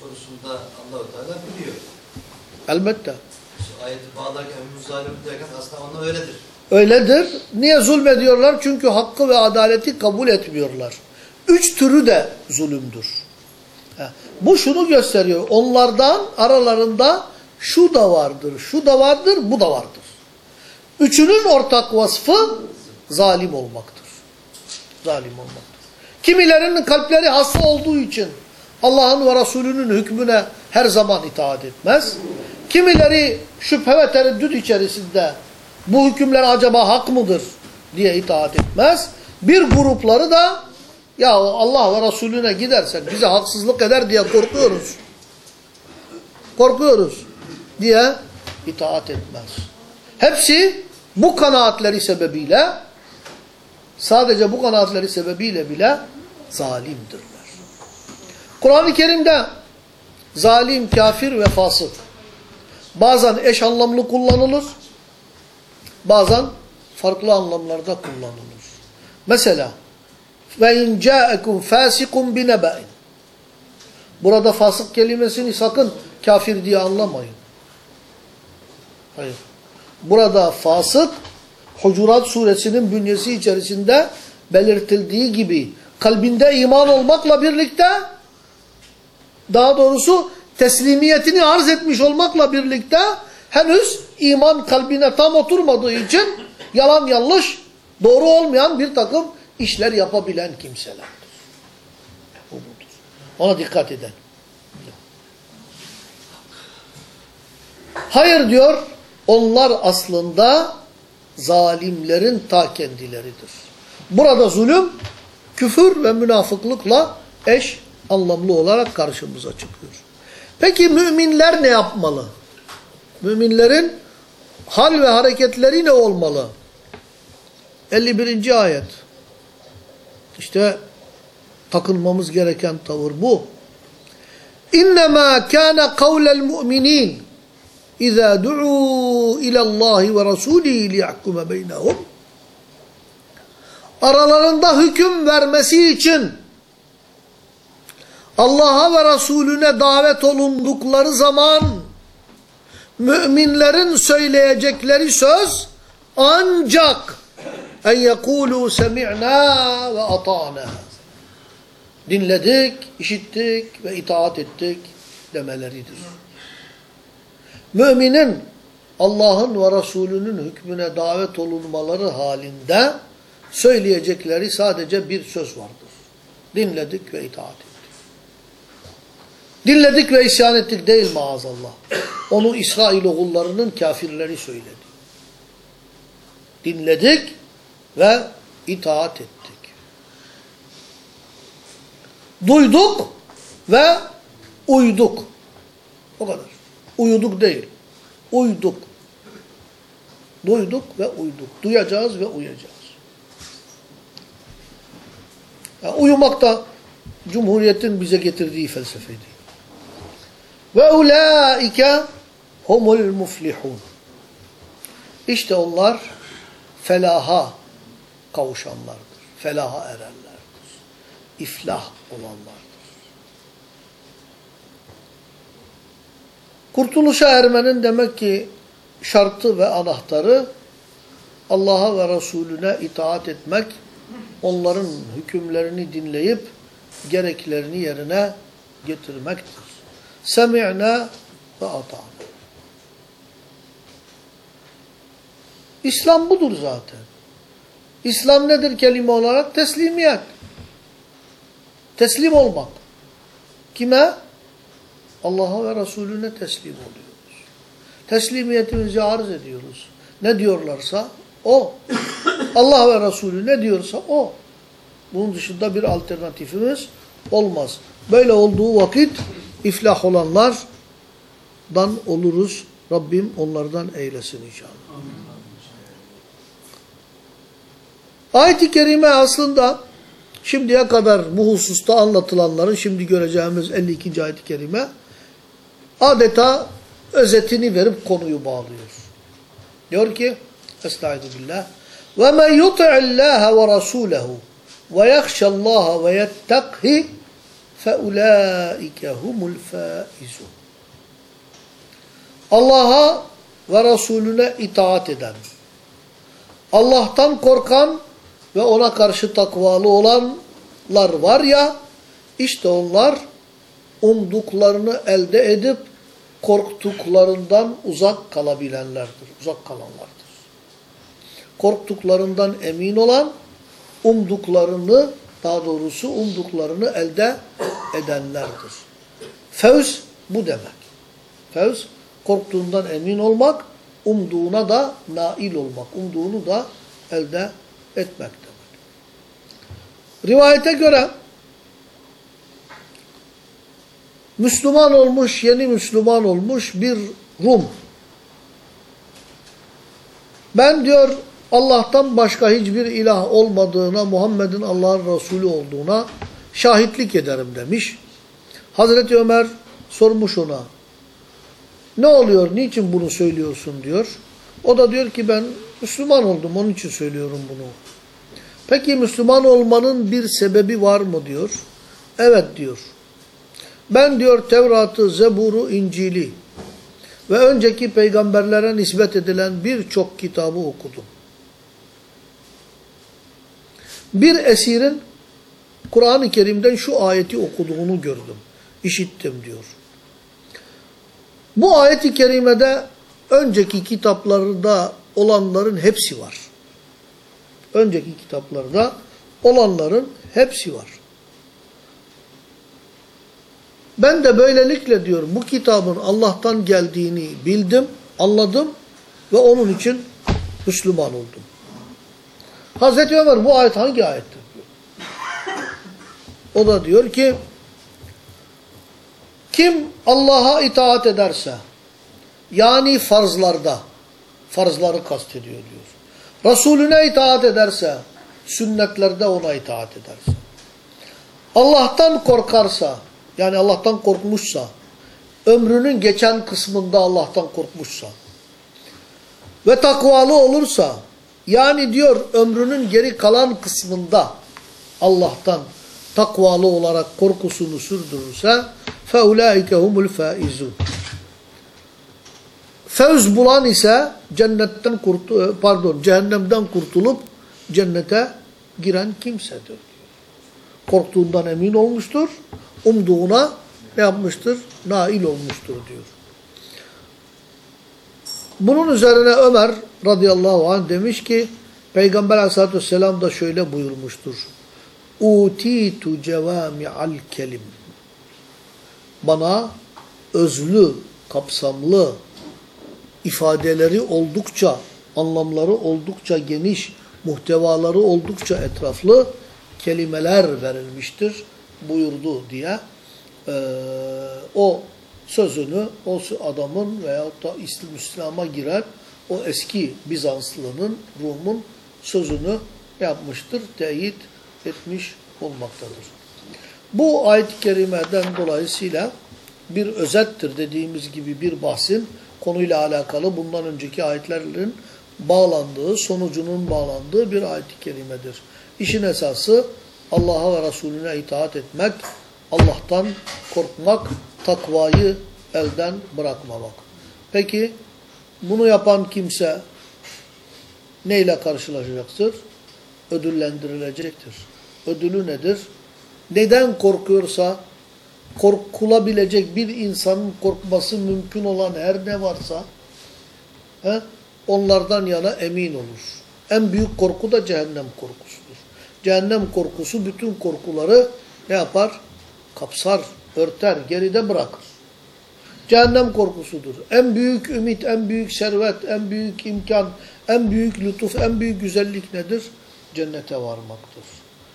sorusunda Allah-u Teala biliyor. Elbette. Ayeti bağlarken hümüz zalim derken aslında onu öyledir. Öyledir. Niye zulmediyorlar? Çünkü hakkı ve adaleti kabul etmiyorlar. Üç türü de zulümdür. Bu şunu gösteriyor. Onlardan aralarında şu da vardır, şu da vardır, bu da vardır. Üçünün ortak vasfı zalim olmaktır. Zalim olmaktır. Kimilerinin kalpleri hasta olduğu için Allah'ın ve Resulünün hükmüne her zaman itaat etmez. Kimileri şüphe ve tereddüt içerisinde bu hükümler acaba hak mıdır diye itaat etmez. Bir grupları da ya Allah ve Resulüne gidersek bize haksızlık eder diye korkuyoruz. Korkuyoruz diye itaat etmez. Hepsi bu kanaatleri sebebiyle sadece bu kanaatleri sebebiyle bile zalimdirler. Kur'an-ı Kerim'de zalim, kafir ve fasık bazen eş anlamlı kullanılır, bazen farklı anlamlarda kullanılır. Mesela ve in ca'akum fasikum bi neba'in. Burada fasık kelimesini sakın kafir diye anlamayın. Hayır. Burada fasık Hucurat suresinin bünyesi içerisinde belirtildiği gibi kalbinde iman olmakla birlikte daha doğrusu teslimiyetini arz etmiş olmakla birlikte henüz iman kalbine tam oturmadığı için yalan yanlış doğru olmayan bir takım işler yapabilen kimselerdir. Ona dikkat edin. Hayır diyor, onlar aslında zalimlerin ta kendileridir. Burada zulüm, küfür ve münafıklıkla eş anlamlı olarak karşımıza çıkıyor. Peki müminler ne yapmalı? Müminlerin hal ve hareketleri ne olmalı? 51. ayet. İşte takılmamız gereken tavır bu. İnnemâ kâne kavlel mu'minîn İzâ du'û ilallâhi ve rasûlî liyahkume beynehum Aralarında hüküm vermesi için Allah'a ve Resulüne davet olundukları zaman müminlerin söyleyecekleri söz ancak en yekulu semi'na ve ata'na dinledik, işittik ve itaat ettik demeleridir. Müminin Allah'ın ve Resulünün hükmüne davet olunmaları halinde söyleyecekleri sadece bir söz vardır. Dinledik ve itaat ettik. Dinledik ve isyan ettik değil maazallah. Onu İsrail oğullarının kafirleri söyledi. Dinledik ve itaat ettik. Duyduk ve uyduk. O kadar. Uyuduk değil. Uyduk. Duyduk ve uyduk. Duyacağız ve uyacağız. Yani uyumak da Cumhuriyet'in bize getirdiği felsefeydi. Ve ulaike humul muflihun. İşte onlar felaha kavuşanlardır. Felaha erenlerdir. İflah olanlardır. Kurtuluşa ermenin demek ki şartı ve anahtarı Allah'a ve Resulüne itaat etmek, onların hükümlerini dinleyip gereklerini yerine getirmektir. Semi'na ve ata'na. İslam budur zaten. İslam nedir kelime olarak? Teslimiyet. Teslim olmak. Kime? Allah'a ve Resulüne teslim oluyoruz. Teslimiyetimizi arz ediyoruz. Ne diyorlarsa o. Allah ve Resulü ne diyorsa o. Bunun dışında bir alternatifimiz olmaz. Böyle olduğu vakit iflah olanlardan oluruz. Rabbim onlardan eylesin inşallah. Ayet-i Kerime aslında şimdiye kadar bu hususta anlatılanların şimdi göreceğimiz 52. ayet-i kerime adeta özetini verip konuyu bağlıyor. Diyor ki Estaizu billah yuti'illâhe ve rasûlehu ve yakşallâhe ve yettekhi feulâike humul fâizun. Allah'a ve Resulüne itaat eden, Allah'tan korkan ve ona karşı takvalı olanlar var ya, işte onlar umduklarını elde edip korktuklarından uzak kalabilenlerdir, uzak kalanlardır. Korktuklarından emin olan, umduklarını, daha doğrusu umduklarını elde edenlerdir. Fevz bu demek. Fevz, korktuğundan emin olmak, umduğuna da nail olmak, umduğunu da elde etmek demek. Rivayete göre Müslüman olmuş, yeni Müslüman olmuş bir Rum. Ben diyor Allah'tan başka hiçbir ilah olmadığına, Muhammed'in Allah'ın Resulü olduğuna şahitlik ederim demiş. Hazreti Ömer sormuş ona. Ne oluyor, niçin bunu söylüyorsun diyor. O da diyor ki ben Müslüman oldum, onun için söylüyorum bunu. Peki Müslüman olmanın bir sebebi var mı diyor. Evet diyor. Ben diyor Tevrat'ı, Zebur'u, İncil'i ve önceki peygamberlere nispet edilen birçok kitabı okudum. Bir esirin Kur'an-ı Kerim'den şu ayeti okuduğunu gördüm, işittim diyor. Bu ayeti kerimede önceki kitaplarda olanların hepsi var. Önceki kitaplarda olanların hepsi var. Ben de böylelikle diyor bu kitabın Allah'tan geldiğini bildim, anladım ve onun için Müslüman oldum. Hazreti Ömer bu ayet hangi ayettir? O da diyor ki kim Allah'a itaat ederse yani farzlarda farzları kastediyor diyor. Resulüne itaat ederse sünnetlerde ona itaat ederse Allah'tan korkarsa yani Allah'tan korkmuşsa ömrünün geçen kısmında Allah'tan korkmuşsa ve takvalı olursa yani diyor ömrünün geri kalan kısmında Allah'tan takvalı olarak korkusunu sürdürürse فَاُولَٰئِكَ هُمُ الْفَائِزُونَ Fevz bulan ise cennetten kurtu pardon cehennemden kurtulup cennete giren kimsedir diyor. Korktuğundan emin olmuştur. Umduğuna ne yapmıştır? Nail olmuştur diyor. Bunun üzerine Ömer radıyallahu anh demiş ki Peygamber aleyhissalatü vesselam da şöyle buyurmuştur. Utitu cevami'al kelim. Bana özlü, kapsamlı, ifadeleri oldukça, anlamları oldukça geniş, muhtevaları oldukça etraflı kelimeler verilmiştir buyurdu diye e, o sözünü o adamın veyahut da İslam'a giren o eski Bizanslının, Rum'un sözünü yapmıştır, teyit etmiş olmaktadır. Bu ayet-i kerimeden dolayısıyla bir özettir dediğimiz gibi bir bahsin konuyla alakalı bundan önceki ayetlerin bağlandığı, sonucunun bağlandığı bir ayet-i kerimedir. İşin esası Allah'a ve Resulüne itaat etmek, Allah'tan korkmak, takvayı elden bırakmamak. Peki bunu yapan kimse neyle karşılaşacaktır? Ödüllendirilecektir. Ödülü nedir? Neden korkuyorsa, korkulabilecek bir insanın korkması mümkün olan her ne varsa, he, onlardan yana emin olur. En büyük korku da cehennem korkusudur. Cehennem korkusu bütün korkuları ne yapar? Kapsar, örter, geride bırakır. Cehennem korkusudur. En büyük ümit, en büyük servet, en büyük imkan, en büyük lütuf, en büyük güzellik nedir? Cennete varmaktır.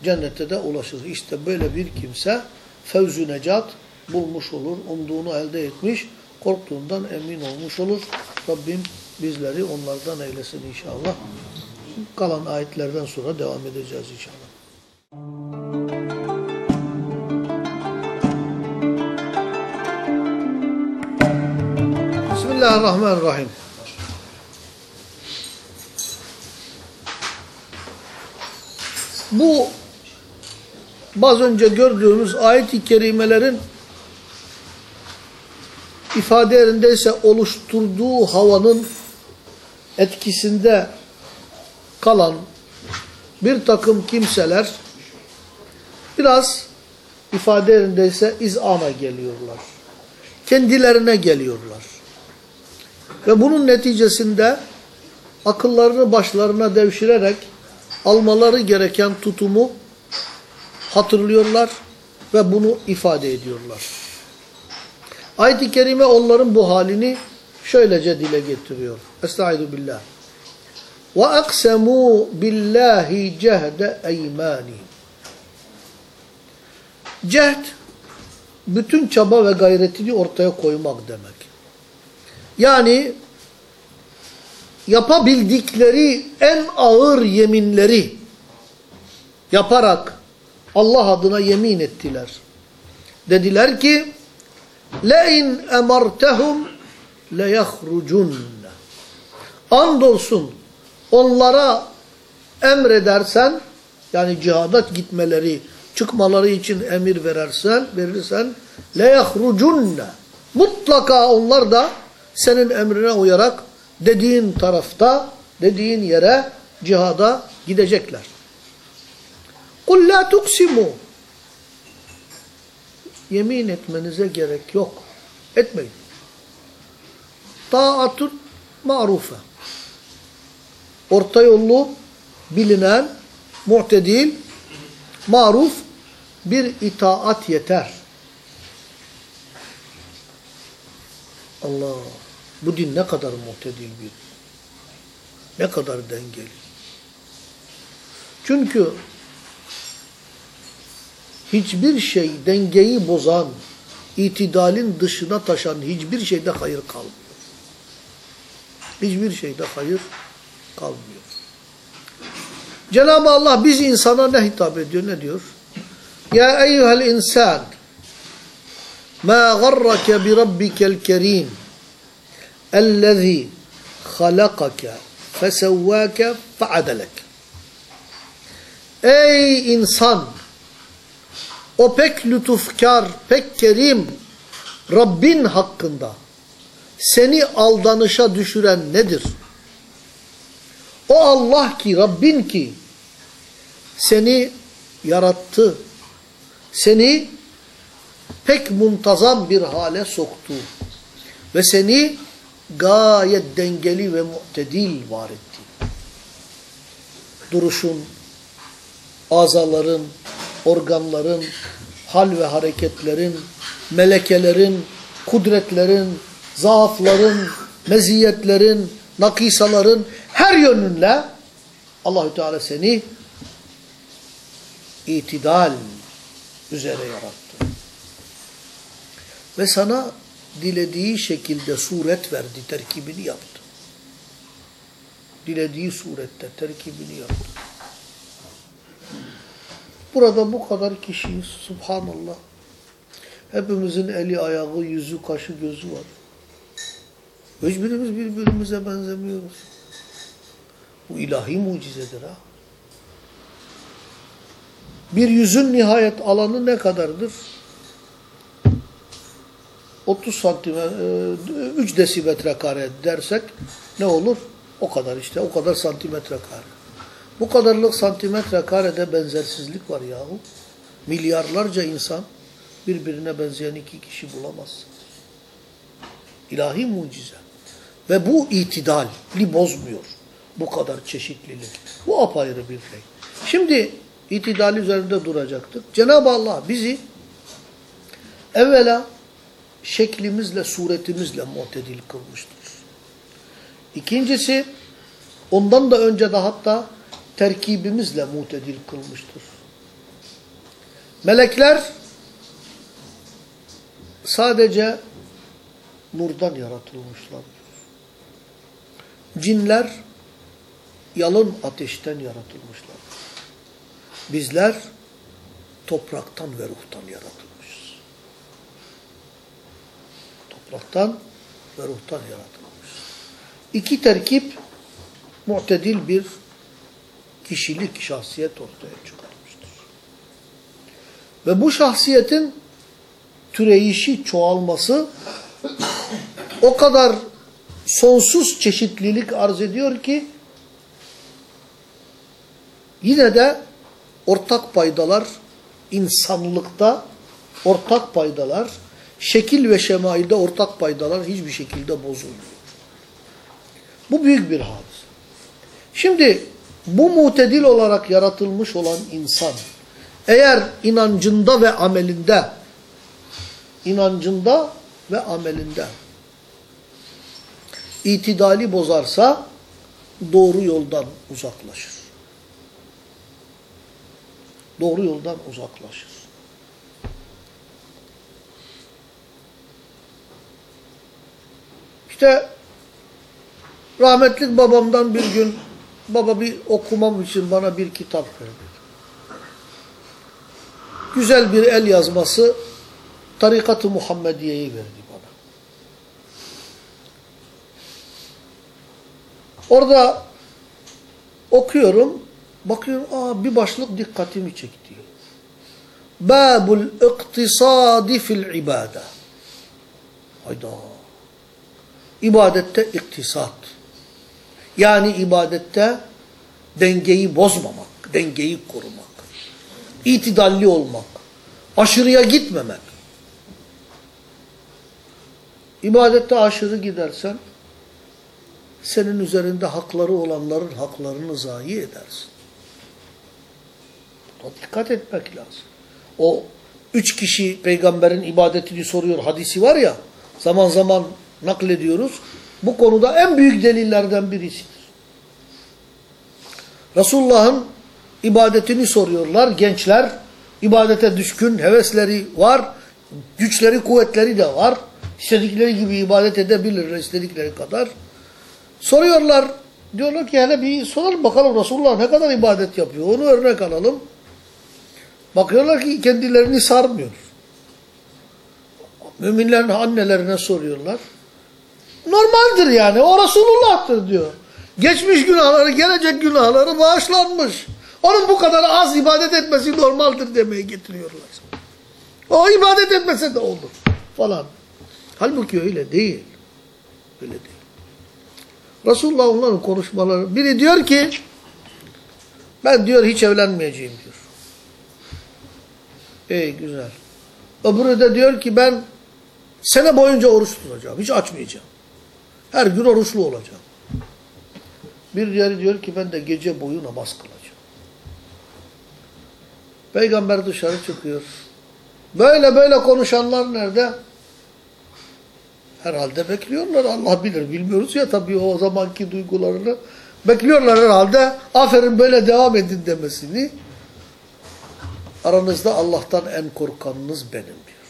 Cennete de ulaşır. İşte böyle bir kimse fevzü necat bulmuş olur, umduğunu elde etmiş, korktuğundan emin olmuş olur. Rabbim bizleri onlardan eylesin inşallah. Kalan ayetlerden sonra devam edeceğiz inşallah. Bismillahirrahmanirrahim. Bu az önce gördüğümüz ayet-i kerimelerin ifade yerindeyse oluşturduğu havanın etkisinde kalan bir takım kimseler biraz ifade yerindeyse izana geliyorlar. Kendilerine geliyorlar. Ve bunun neticesinde akıllarını başlarına devşirerek almaları gereken tutumu hatırlıyorlar ve bunu ifade ediyorlar. Ayet-i Kerime onların bu halini şöylece dile getiriyor. Estaizu billah. Ve aksemû billahi cehde eymâni. Cehd, bütün çaba ve gayretini ortaya koymak demek. Yani yapabildikleri en ağır yeminleri yaparak Allah adına yemin ettiler. Dediler ki لَاِنْ اَمَرْتَهُمْ لَيَخْرُجُنَّ Andolsun onlara emredersen yani cihadat gitmeleri, çıkmaları için emir verersen, verirsen leyahrucunne mutlaka onlar da senin emrine uyarak dediğin tarafta, dediğin yere cihada gidecekler. Kul la tuksimu yemin etmenize gerek yok. Etmeyin. Taatun marufe. Orta yollu, bilinen, muhtedil, maruf bir itaat yeter. Allah! Bu din ne kadar muhtedil bir ne kadar dengeli. Çünkü hiçbir şey dengeyi bozan, itidalin dışına taşan hiçbir şeyde hayır kalmıyor. Hiçbir şeyde hayır kalmıyor. Cenab-ı Allah biz insana ne hitap ediyor, ne diyor? Ya eyyuhel insan ma garrake bi rabbikel kerim ellezî halakake fesevvâke feadelek Ey insan! O pek lütufkar, pek kerim Rabbin hakkında seni aldanışa düşüren nedir? O Allah ki, Rabbin ki seni yarattı. Seni pek muntazam bir hale soktu. Ve seni gayet dengeli ve muhtedil var etti. Duruşun, azaların, organların, hal ve hareketlerin, melekelerin, kudretlerin, zaafların, meziyetlerin, nakisaların her yönünle Allahü Teala seni itidal üzere yarattı. Ve sana dilediği şekilde suret verdi, terkibini yaptı. Dilediği surette terkibini yaptı. Burada bu kadar kişiyiz. Subhanallah. Hepimizin eli, ayağı, yüzü, kaşı, gözü var. Hiçbirimiz birbirimize benzemiyoruz. Bu ilahi mucizedir ha. Bir yüzün nihayet alanı ne kadardır? 30 santimetre, 3 desimetre kare dersek ne olur? O kadar işte, o kadar santimetre kare. Bu kadarlık santimetre karede benzersizlik var yahu. Milyarlarca insan birbirine benzeyen iki kişi bulamaz. İlahi mucize. Ve bu itidali bozmuyor. Bu kadar çeşitlilik. Bu apayrı bir şey. Şimdi itidali üzerinde duracaktık. Cenab-ı Allah bizi evvela şeklimizle, suretimizle muhtedil kılmıştır. İkincisi, ondan da önce de hatta terkibimizle mutedil kılmıştır. Melekler sadece nurdan yaratılmışlar. Cinler yalın ateşten yaratılmışlar. Bizler topraktan ve ruhtan yaratılmışız. Topraktan ve ruhtan yaratılmışız. İki terkip muhtedil bir kişilik, şahsiyet ortaya çıkarmıştır. Ve bu şahsiyetin türeyişi, çoğalması o kadar sonsuz çeşitlilik arz ediyor ki yine de ortak paydalar insanlıkta ortak paydalar şekil ve şemailde ortak paydalar hiçbir şekilde bozulmuyor. Bu büyük bir hadise. Şimdi bu mutedil olarak yaratılmış olan insan eğer inancında ve amelinde inancında ve amelinde itidali bozarsa doğru yoldan uzaklaşır. Doğru yoldan uzaklaşır. İşte rahmetli babamdan bir gün baba bir okumam için bana bir kitap verdi. Güzel bir el yazması Tarikat-ı Muhammediye'yi verdi bana. Orada okuyorum, bakıyorum, aa bir başlık dikkatimi çekti. Babul iktisadi fil ibade. Hayda. İbadette iktisat. Yani ibadette dengeyi bozmamak, dengeyi korumak. İtidalli olmak. Aşırıya gitmemek. İbadette aşırı gidersen senin üzerinde hakları olanların haklarını zayi edersin. Dikkat etmek lazım. O üç kişi peygamberin ibadetini soruyor hadisi var ya zaman zaman naklediyoruz. Bu konuda en büyük delillerden birisidir. Resulullah'ın ibadetini soruyorlar gençler. ibadete düşkün, hevesleri var, güçleri, kuvvetleri de var. İstedikleri gibi ibadet edebilirler istedikleri kadar. Soruyorlar, diyorlar ki hele bir soralım bakalım Resulullah ne kadar ibadet yapıyor, onu örnek alalım. Bakıyorlar ki kendilerini sarmıyor. Müminlerin annelerine soruyorlar. Normaldir yani, o Resulullah'tır diyor. Geçmiş günahları, gelecek günahları bağışlanmış. Onun bu kadar az ibadet etmesi normaldir demeye getiriyorlar. O ibadet etmese de olur falan. Halbuki öyle değil. Öyle değil. Resulullah onların konuşmaları. Biri diyor ki ben diyor hiç evlenmeyeceğim diyor. Ey güzel. Öbürü de diyor ki ben sene boyunca oruç tutacağım. Hiç açmayacağım. Her gün oruçlu olacağım. Bir diğeri diyor ki ben de gece boyu namaz kılacağım. Peygamber dışarı çıkıyor. Böyle böyle konuşanlar nerede? Herhalde bekliyorlar. Allah bilir. Bilmiyoruz ya tabii o zamanki duygularını. Bekliyorlar herhalde. Aferin böyle devam edin demesini. Aranızda Allah'tan en korkanınız benim diyor.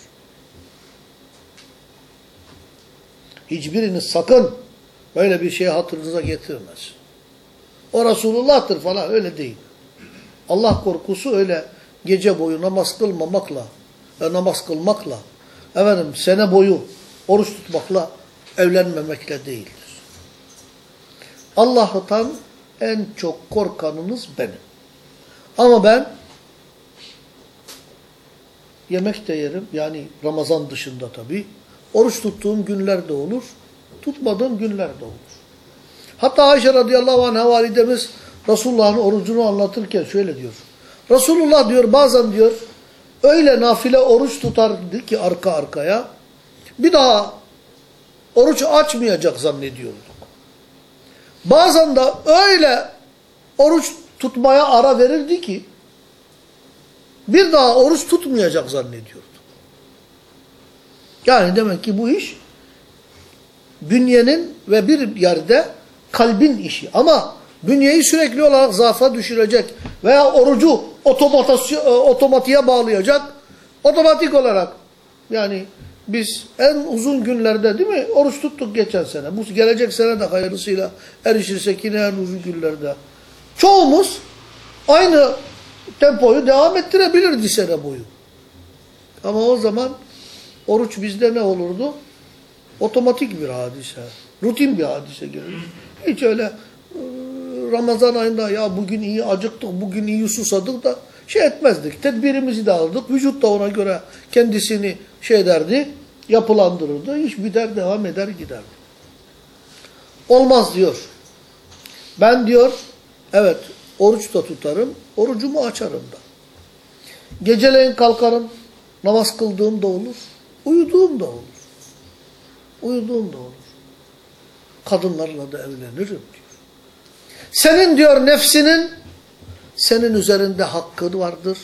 Hiçbiriniz sakın böyle bir şeyi hatırınıza getirmez. O Resulullah'tır falan öyle değil. Allah korkusu öyle gece boyu namaz kılmamakla ve namaz kılmakla efendim sene boyu oruç tutmakla evlenmemekle değildir. Allah'tan en çok korkanınız benim. Ama ben yemek de yerim. Yani Ramazan dışında tabii. Oruç tuttuğum günler de olur. Tutmadığım günler de olur. Hatta Ayşe radıyallahu anh'a validemiz Resulullah'ın orucunu anlatırken şöyle diyor. Resulullah diyor bazen diyor öyle nafile oruç tutardı ki arka arkaya bir daha oruç açmayacak zannediyorduk. Bazen de öyle oruç tutmaya ara verirdi ki bir daha oruç tutmayacak zannediyordu. Yani demek ki bu iş bünyenin ve bir yerde kalbin işi. Ama bünyeyi sürekli olarak zaafa düşürecek veya orucu otomatiğe bağlayacak otomatik olarak yani biz en uzun günlerde değil mi oruç tuttuk geçen sene. Bu gelecek sene de hayırlısıyla erişirsek yine en uzun günlerde Çoğumuz aynı tempoyu devam ettirebilirdi sene boyu. Ama o zaman oruç bizde ne olurdu? Otomatik bir hadise. Rutin bir hadise gelir. Hiç öyle e, Ramazan ayında ya bugün iyi acıktık, bugün iyi susadık da şey etmezdik. Tedbirimizi de aldık. Vücut da ona göre kendisini şey derdi, yapılandırırdı. İş biter, devam eder giderdi. Olmaz diyor. Ben diyor, evet oruç da tutarım, orucumu açarım da. Geceleyin kalkarım, namaz kıldığım da olur, uyuduğum da olur. Uyuduğum da olur. Kadınlarla da evlenirim diyor. Senin diyor nefsinin, senin üzerinde hakkın vardır.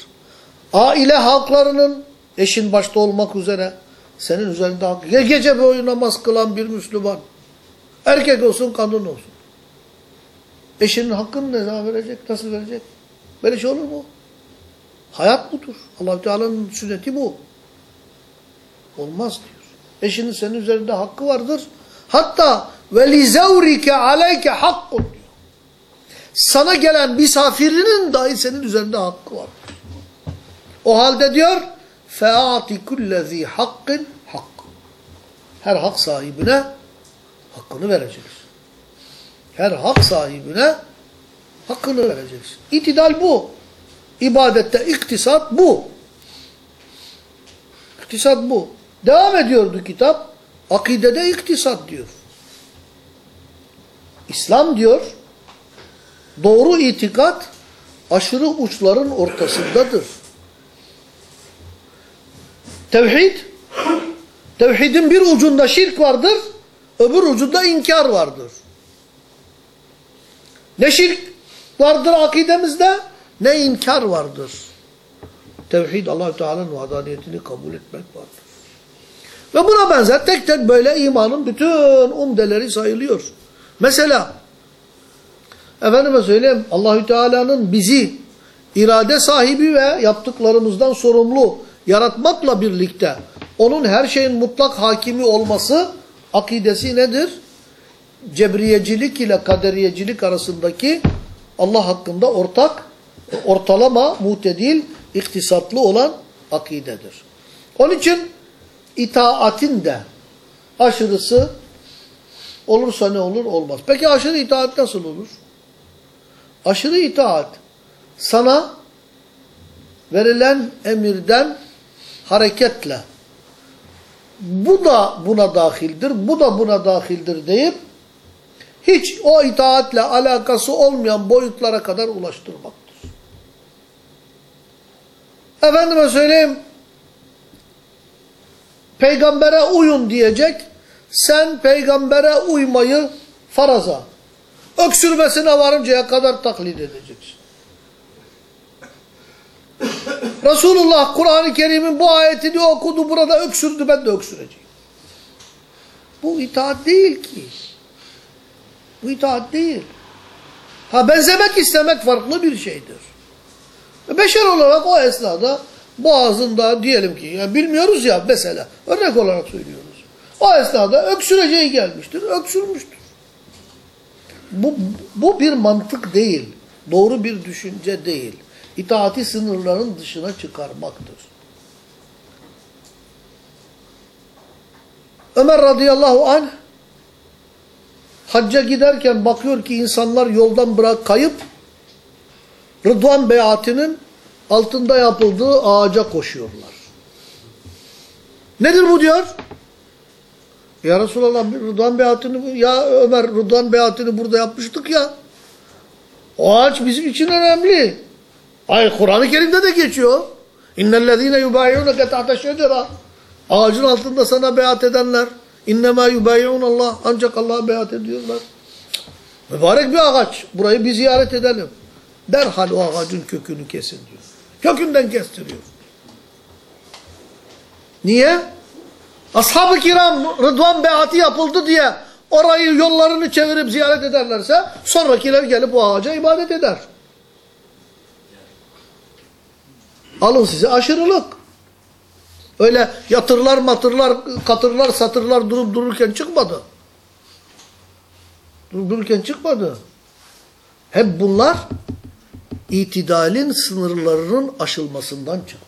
Aile haklarının, eşin başta olmak üzere, senin üzerinde hakkı. Ya gece boyu namaz kılan bir Müslüman, erkek olsun, kadın olsun. Eşinin hakkını ne zaman verecek, nasıl verecek? Böyle şey olur mu? Hayat budur. allah Teala'nın sünneti bu. Olmaz diyor. Eşinin senin üzerinde hakkı vardır. Hatta ve li zevrike aleyke hakkun. Sana gelen misafirinin dahi senin üzerinde hakkı var. O halde diyor feati kullezi hakkın hak. Her hak sahibine hakkını vereceksin. Her hak sahibine hakkını vereceksin. İtidal bu. İbadette iktisat bu. İktisat bu. Devam ediyordu kitap. Akidede iktisat diyor. İslam diyor, doğru itikat aşırı uçların ortasındadır. Tevhid, tevhidin bir ucunda şirk vardır, öbür ucunda inkar vardır. Ne şirk vardır akidemizde, ne inkar vardır. Tevhid allah Teala'nın vadaniyetini kabul etmek vardır. Ve buna benzer tek tek böyle imanın bütün umdeleri sayılıyor. Mesela efendime söyleyeyim Allahü Teala'nın bizi irade sahibi ve yaptıklarımızdan sorumlu yaratmakla birlikte onun her şeyin mutlak hakimi olması akidesi nedir? Cebriyecilik ile kaderiyecilik arasındaki Allah hakkında ortak, ortalama, mutedil, iktisatlı olan akidedir. Onun için itaatin de aşırısı olursa ne olur? Olmaz. Peki aşırı itaat nasıl olur? Aşırı itaat sana verilen emirden hareketle bu da buna dahildir, bu da buna dahildir deyip hiç o itaatle alakası olmayan boyutlara kadar ulaştırmaktır. Efendime söyleyeyim, peygambere uyun diyecek, sen peygambere uymayı faraza, öksürmesine varıncaya kadar taklit edeceksin. Resulullah Kur'an-ı Kerim'in bu ayetini okudu, burada öksürdü, ben de öksüreceğim. Bu itaat değil ki. Bu itaat değil. Ha benzemek istemek farklı bir şeydir. Beşer olarak o esnada boğazında diyelim ki yani bilmiyoruz ya mesela örnek olarak söylüyoruz. O esnada öksüreceği gelmiştir, öksürmüştür. Bu, bu bir mantık değil. Doğru bir düşünce değil. İtaati sınırların dışına çıkarmaktır. Ömer radıyallahu anh hacca giderken bakıyor ki insanlar yoldan bırak kayıp Rıdvan beyatının altında yapıldığı ağaca koşuyorlar. Nedir bu diyor? Ya Resulallah Rıdvan beyatını ya Ömer Rıdvan beyatını burada yapmıştık ya. O ağaç bizim için önemli. Ay Kur'an-ı Kerim'de de geçiyor. İnnellezîne yubâyi'ûneke tahta şecera. Ağacın altında sana beyat edenler. İnnemâ Allah. Ancak Allah'a beyat ediyorlar. Mübarek bir ağaç. Burayı bir ziyaret edelim. Derhal o ağacın kökünü kesin diyor. Kökünden kestiriyor. Niye? Ashab-ı kiram Rıdvan beyatı yapıldı diye orayı yollarını çevirip ziyaret ederlerse sonrakiler gelip o ağaca ibadet eder. Alın size aşırılık. Öyle yatırlar matırlar, katırlar satırlar durup dururken çıkmadı. Durup dururken çıkmadı. Hep bunlar itidalin sınırlarının aşılmasından çıktı.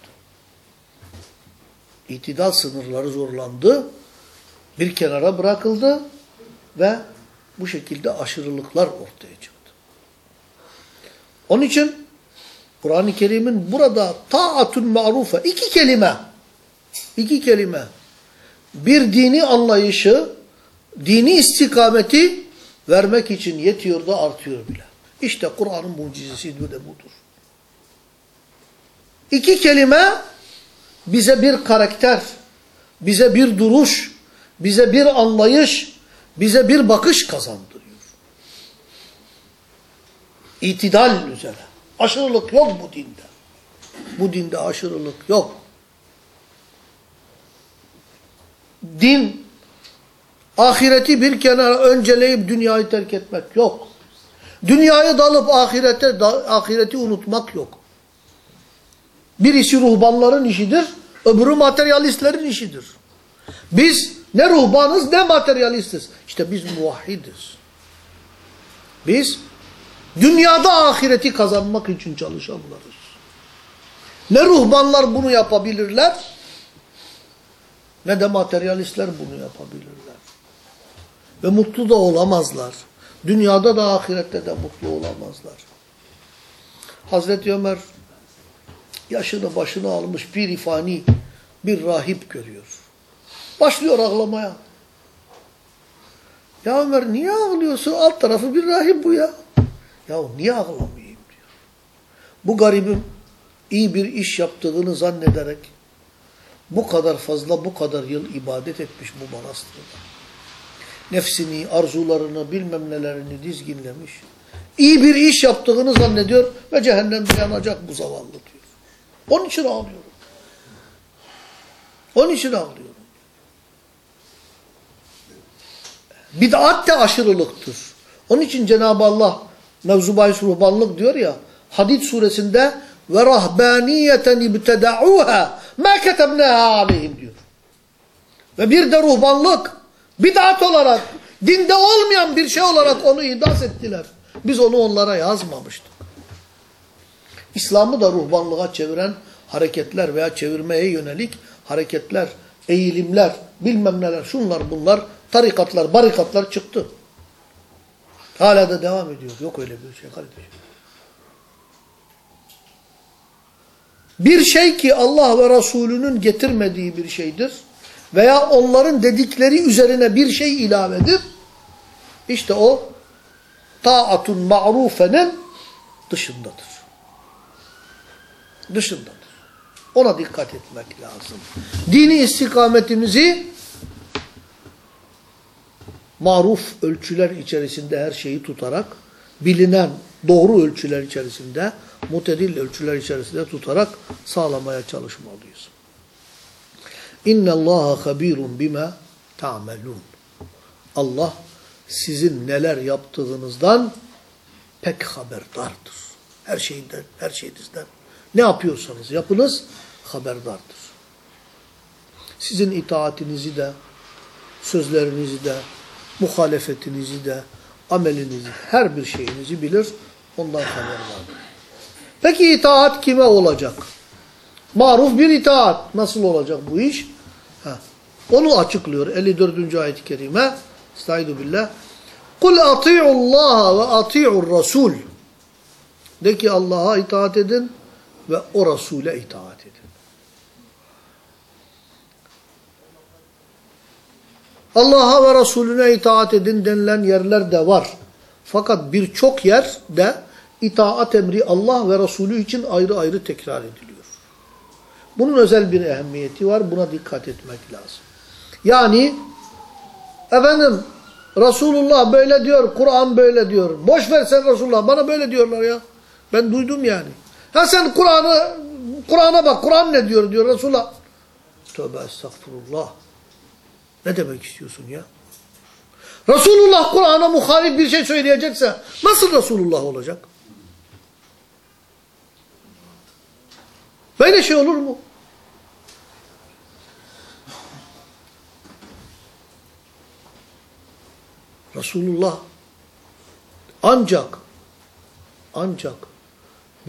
İtidal sınırları zorlandı, bir kenara bırakıldı ve bu şekilde aşırılıklar ortaya çıktı. Onun için Kur'an-ı Kerim'in burada taatun ma'rufe iki kelime, iki kelime bir dini anlayışı, dini istikameti vermek için yetiyor da artıyor bile. İşte Kur'an'ın mucizesi de budur. İki kelime bize bir karakter, bize bir duruş, bize bir anlayış, bize bir bakış kazandırıyor. İtidal üzere. Aşırılık yok bu dinde. Bu dinde aşırılık yok. Din, ahireti bir kenara önceleyip dünyayı terk etmek yok. Dünyayı dalıp ahirete, ahireti unutmak yok. Birisi ruhbanların işidir, öbürü materyalistlerin işidir. Biz ne ruhbanız ne materyalistiz. İşte biz muvahhidiz. Biz dünyada ahireti kazanmak için çalışanlarız. Ne ruhbanlar bunu yapabilirler ne de materyalistler bunu yapabilirler. Ve mutlu da olamazlar. Dünyada da ahirette de mutlu olamazlar. Hazreti Ömer yaşını başına almış bir ifani bir rahip görüyor. Başlıyor ağlamaya. Ya Ömer niye ağlıyorsun? Alt tarafı bir rahip bu ya. Ya niye ağlamayayım diyor. Bu garibim iyi bir iş yaptığını zannederek bu kadar fazla bu kadar yıl ibadet etmiş bu manastırda. Nefsini, arzularını, bilmem nelerini dizginlemiş. İyi bir iş yaptığını zannediyor ve cehennemde yanacak bu zavallı diyor. Onun için ağlıyorum. Onun için ağlıyorum. Bid'at de aşırılıktır. Onun için Cenab-ı Allah mevzu bahis ruhbanlık diyor ya Hadid suresinde ve rahbaniyeten ibteda'uha ma ketebnaha aleyhim diyor. Ve bir de ruhbanlık bid'at olarak dinde olmayan bir şey olarak onu idas ettiler. Biz onu onlara yazmamıştık. İslam'ı da ruhbanlığa çeviren hareketler veya çevirmeye yönelik hareketler, eğilimler, bilmem neler, şunlar bunlar, tarikatlar, barikatlar çıktı. Hala da devam ediyor. Yok öyle bir şey kardeşim. Bir şey ki Allah ve Resulünün getirmediği bir şeydir veya onların dedikleri üzerine bir şey ilavedir. İşte o taatun ma'rufenin dışındadır. Dışındadır. Ona dikkat etmek lazım. Dini istikametimizi maruf ölçüler içerisinde her şeyi tutarak, bilinen doğru ölçüler içerisinde, mutedil ölçüler içerisinde tutarak sağlamaya çalışmalıyız. İnne Allaha habirun bima ta'melun. Allah sizin neler yaptığınızdan pek haberdardır. Her şeyden, her şeyinizden. Ne yapıyorsanız yapınız haberdardır. Sizin itaatinizi de, sözlerinizi de, muhalefetinizi de, amelinizi, her bir şeyinizi bilir, ondan haberdardır. Peki itaat kime olacak? Maruf bir itaat. Nasıl olacak bu iş? Ha. Onu açıklıyor 54. ayet-i kerime. Estaizu billah. Kul ati'u Allah ve ati'u Rasul. De ki Allah'a itaat edin ve o Resul'e itaat edin. Allah'a ve Resulüne itaat edin denilen yerler de var. Fakat birçok yerde itaat emri Allah ve Resulü için ayrı ayrı tekrar ediliyor. Bunun özel bir ehemmiyeti var. Buna dikkat etmek lazım. Yani efendim Resulullah böyle diyor, Kur'an böyle diyor. Boş ver sen Resulullah. Bana böyle diyorlar ya. Ben duydum yani. Ha sen Kur'an'ı Kur'an'a bak. Kur'an ne diyor diyor Resulullah. Tövbe estağfurullah. Ne demek istiyorsun ya? Resulullah Kur'an'a muhalif bir şey söyleyecekse nasıl Resulullah olacak? Böyle şey olur mu? Resulullah ancak ancak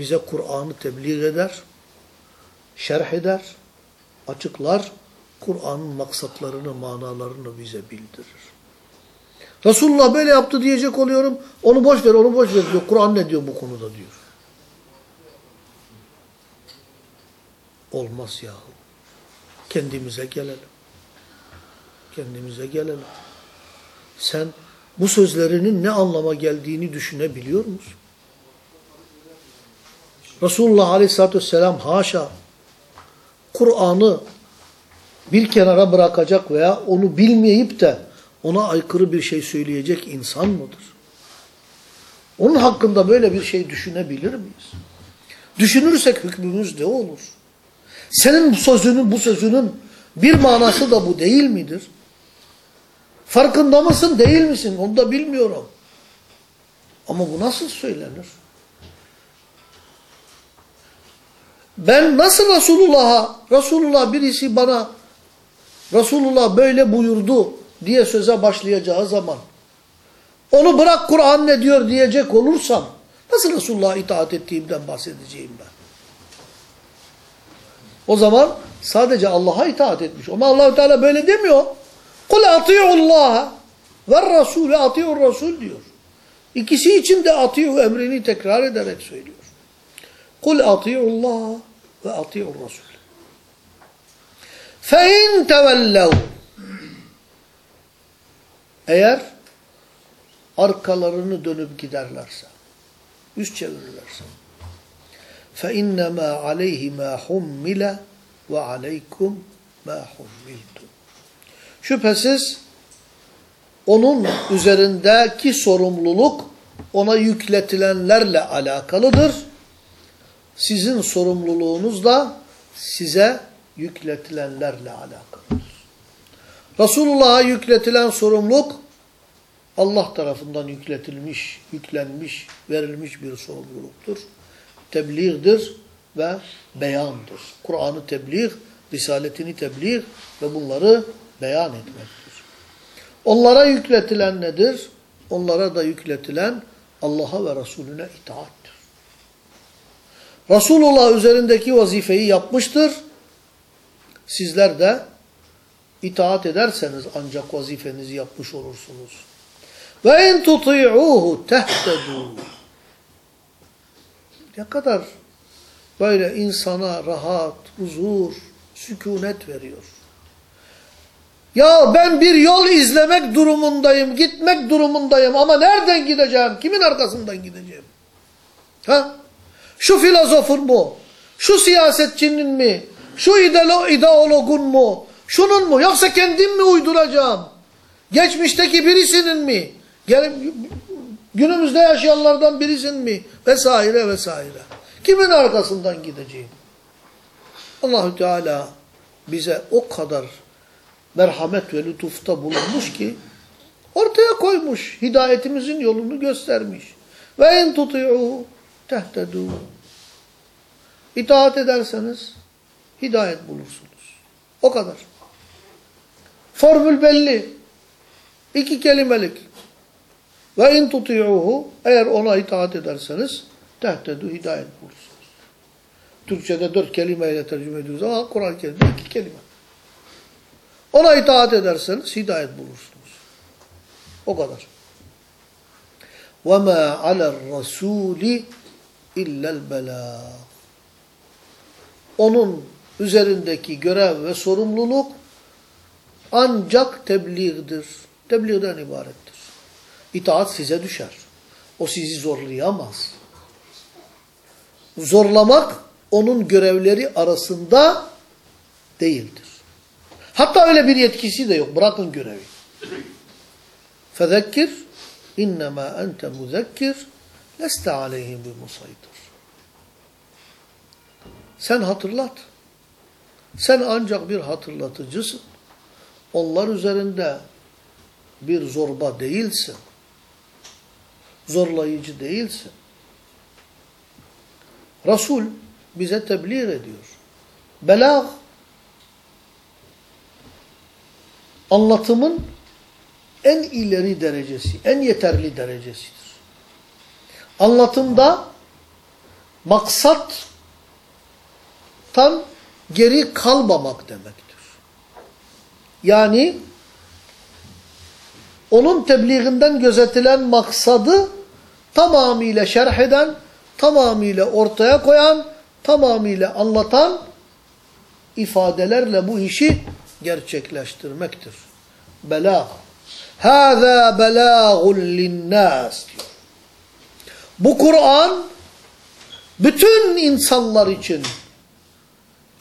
bize Kur'an'ı tebliğ eder, şerh eder, açıklar, Kur'an'ın maksatlarını, manalarını bize bildirir. Resulullah böyle yaptı diyecek oluyorum. Onu boş ver, onu boş ver diyor. Kur'an ne diyor bu konuda diyor. Olmaz yahu. Kendimize gelelim. Kendimize gelelim. Sen bu sözlerinin ne anlama geldiğini düşünebiliyor musun? Resulullah Aleyhisselatü Vesselam haşa Kur'an'ı bir kenara bırakacak veya onu bilmeyip de ona aykırı bir şey söyleyecek insan mıdır? Onun hakkında böyle bir şey düşünebilir miyiz? Düşünürsek hükmümüz ne olur? Senin bu sözünün, bu sözünün bir manası da bu değil midir? Farkında mısın, değil misin? Onu da bilmiyorum. Ama bu nasıl söylenir? Ben nasıl Resulullah'a, Resulullah birisi bana Resulullah böyle buyurdu diye söze başlayacağı zaman onu bırak Kur'an ne diyor diyecek olursam nasıl Resulullah'a itaat ettiğimden bahsedeceğim ben? O zaman sadece Allah'a itaat etmiş. Ama Allahu Teala böyle demiyor. Kul ati'ullaha ve Resulü ati'ur Resul diyor. İkisi için de ati'u emrini tekrar ederek söylüyor. Kul ati'ullaha ve ati'ur Resul. فَاِنْ تَوَلَّوْا Eğer arkalarını dönüp giderlerse, yüz çevirirlerse, فَاِنَّمَا عَلَيْهِ مَا حُمِّلَ وَعَلَيْكُمْ مَا حُمِّلْتُمْ Şüphesiz onun üzerindeki sorumluluk ona yükletilenlerle alakalıdır. sizin sorumluluğunuz da size yükletilenlerle alakalıdır. Resulullah'a yükletilen sorumluluk Allah tarafından yükletilmiş, yüklenmiş, verilmiş bir sorumluluktur. Tebliğdir ve beyandır. Kur'an'ı tebliğ, Risaletini tebliğ ve bunları beyan etmektir. Onlara yükletilen nedir? Onlara da yükletilen Allah'a ve Resulüne itaattir. Resulullah üzerindeki vazifeyi yapmıştır. Sizler de itaat ederseniz ancak vazifenizi yapmış olursunuz. Ve en tuti'uhu tehtedû. Ne kadar böyle insana rahat, huzur, sükunet veriyor. Ya ben bir yol izlemek durumundayım, gitmek durumundayım ama nereden gideceğim? Kimin arkasından gideceğim? Ha? Şu filozofun mu? Şu siyasetçinin mi? Şu ideologun mu? Şunun mu? Yoksa kendim mi uyduracağım? Geçmişteki birisinin mi? Günümüzde yaşayanlardan birisinin mi? Vesaire vesaire. Kimin arkasından gideceğim? Allahü Teala bize o kadar merhamet ve lütufta bulunmuş ki ortaya koymuş. Hidayetimizin yolunu göstermiş. Ve en tuti'u tehtedû. İtaat ederseniz hidayet bulursunuz. O kadar. Formül belli. İki kelimelik. Ve en tuti'uhu eğer ona itaat ederseniz tehtedû hidayet bulursunuz. Türkçe'de dört kelimeyle tercüme ediyoruz ama Kur'an-ı Kerim'de iki kelime. Ona itaat ederseniz hidayet bulursunuz. O kadar. وَمَا عَلَى الرَّسُولِ illel belâ. Onun üzerindeki görev ve sorumluluk ancak tebliğdir. Tebliğden ibarettir. İtaat size düşer. O sizi zorlayamaz. Zorlamak onun görevleri arasında değildir. Hatta öyle bir yetkisi de yok. Bırakın görevi. Fezekkir innema ente muzekkir leste aleyhim bi musaydır. Sen hatırlat. Sen ancak bir hatırlatıcısın. Onlar üzerinde bir zorba değilsin. Zorlayıcı değilsin. Resul bize tebliğ ediyor. Belag anlatımın en ileri derecesi, en yeterli derecesidir. Anlatımda maksattan geri kalmamak demektir. Yani onun tebliğinden gözetilen maksadı tamamıyla şerh eden, tamamıyla ortaya koyan, tamamıyla anlatan ifadelerle bu işi gerçekleştirmektir. Belag. Hâzâ belâgun linnâs diyor. Bu Kur'an bütün insanlar için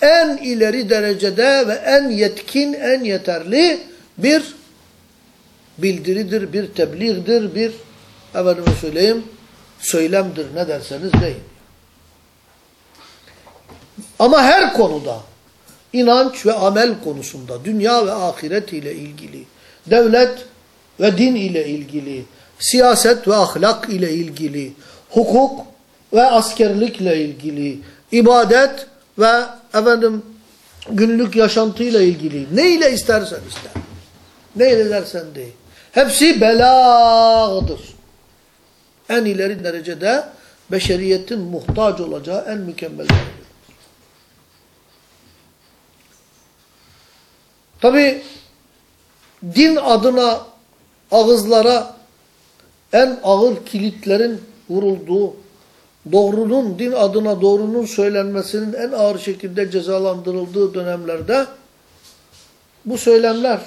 en ileri derecede ve en yetkin, en yeterli bir bildiridir, bir tebliğdir, bir efendime söyleyeyim söylemdir ne derseniz deyin. Ama her konuda inanç ve amel konusunda dünya ve ahiret ile ilgili, devlet ve din ile ilgili, siyaset ve ahlak ile ilgili, hukuk ve askerlikle ilgili, ibadet ve efendim günlük yaşantıyla ilgili ne ile istersen ister. Ne ile dersen değil. Hepsi belağdır. En ileri derecede beşeriyetin muhtaç olacağı en mükemmel derece. Tabi din adına ağızlara en ağır kilitlerin vurulduğu, doğrunun, din adına doğrunun söylenmesinin en ağır şekilde cezalandırıldığı dönemlerde bu söylemler,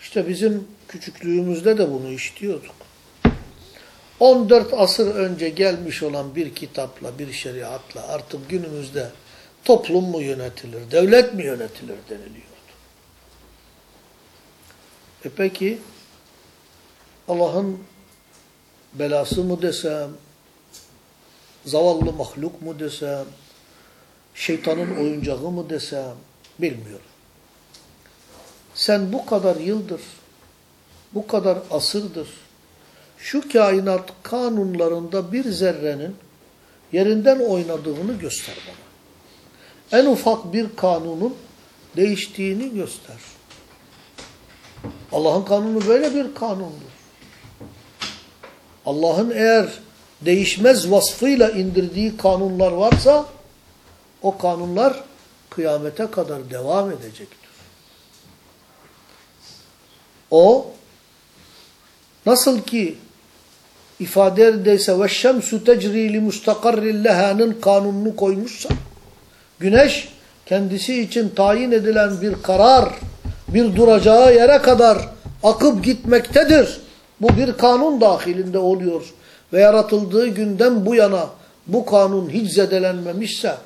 işte bizim küçüklüğümüzde de bunu işliyorduk. 14 asır önce gelmiş olan bir kitapla, bir şeriatla artık günümüzde toplum mu yönetilir, devlet mi yönetilir deniliyordu. E peki Allah'ın belası mı desem, zavallı mahluk mu desem, şeytanın oyuncağı mı desem bilmiyorum. Sen bu kadar yıldır, bu kadar asırdır şu kainat kanunlarında bir zerrenin yerinden oynadığını göster bana. En ufak bir kanunun değiştiğini göster. Allah'ın kanunu böyle bir kanundur. Allah'ın eğer değişmez vasfıyla indirdiği kanunlar varsa o kanunlar kıyamete kadar devam edecektir. O nasıl ki ifade edilse ve şemsu tecri li mustakarrin leha'nın kanununu koymuşsa güneş kendisi için tayin edilen bir karar bir duracağı yere kadar akıp gitmektedir. Bu bir kanun dahilinde oluyor. Ve yaratıldığı günden bu yana bu kanun hiç zedelenmemişse,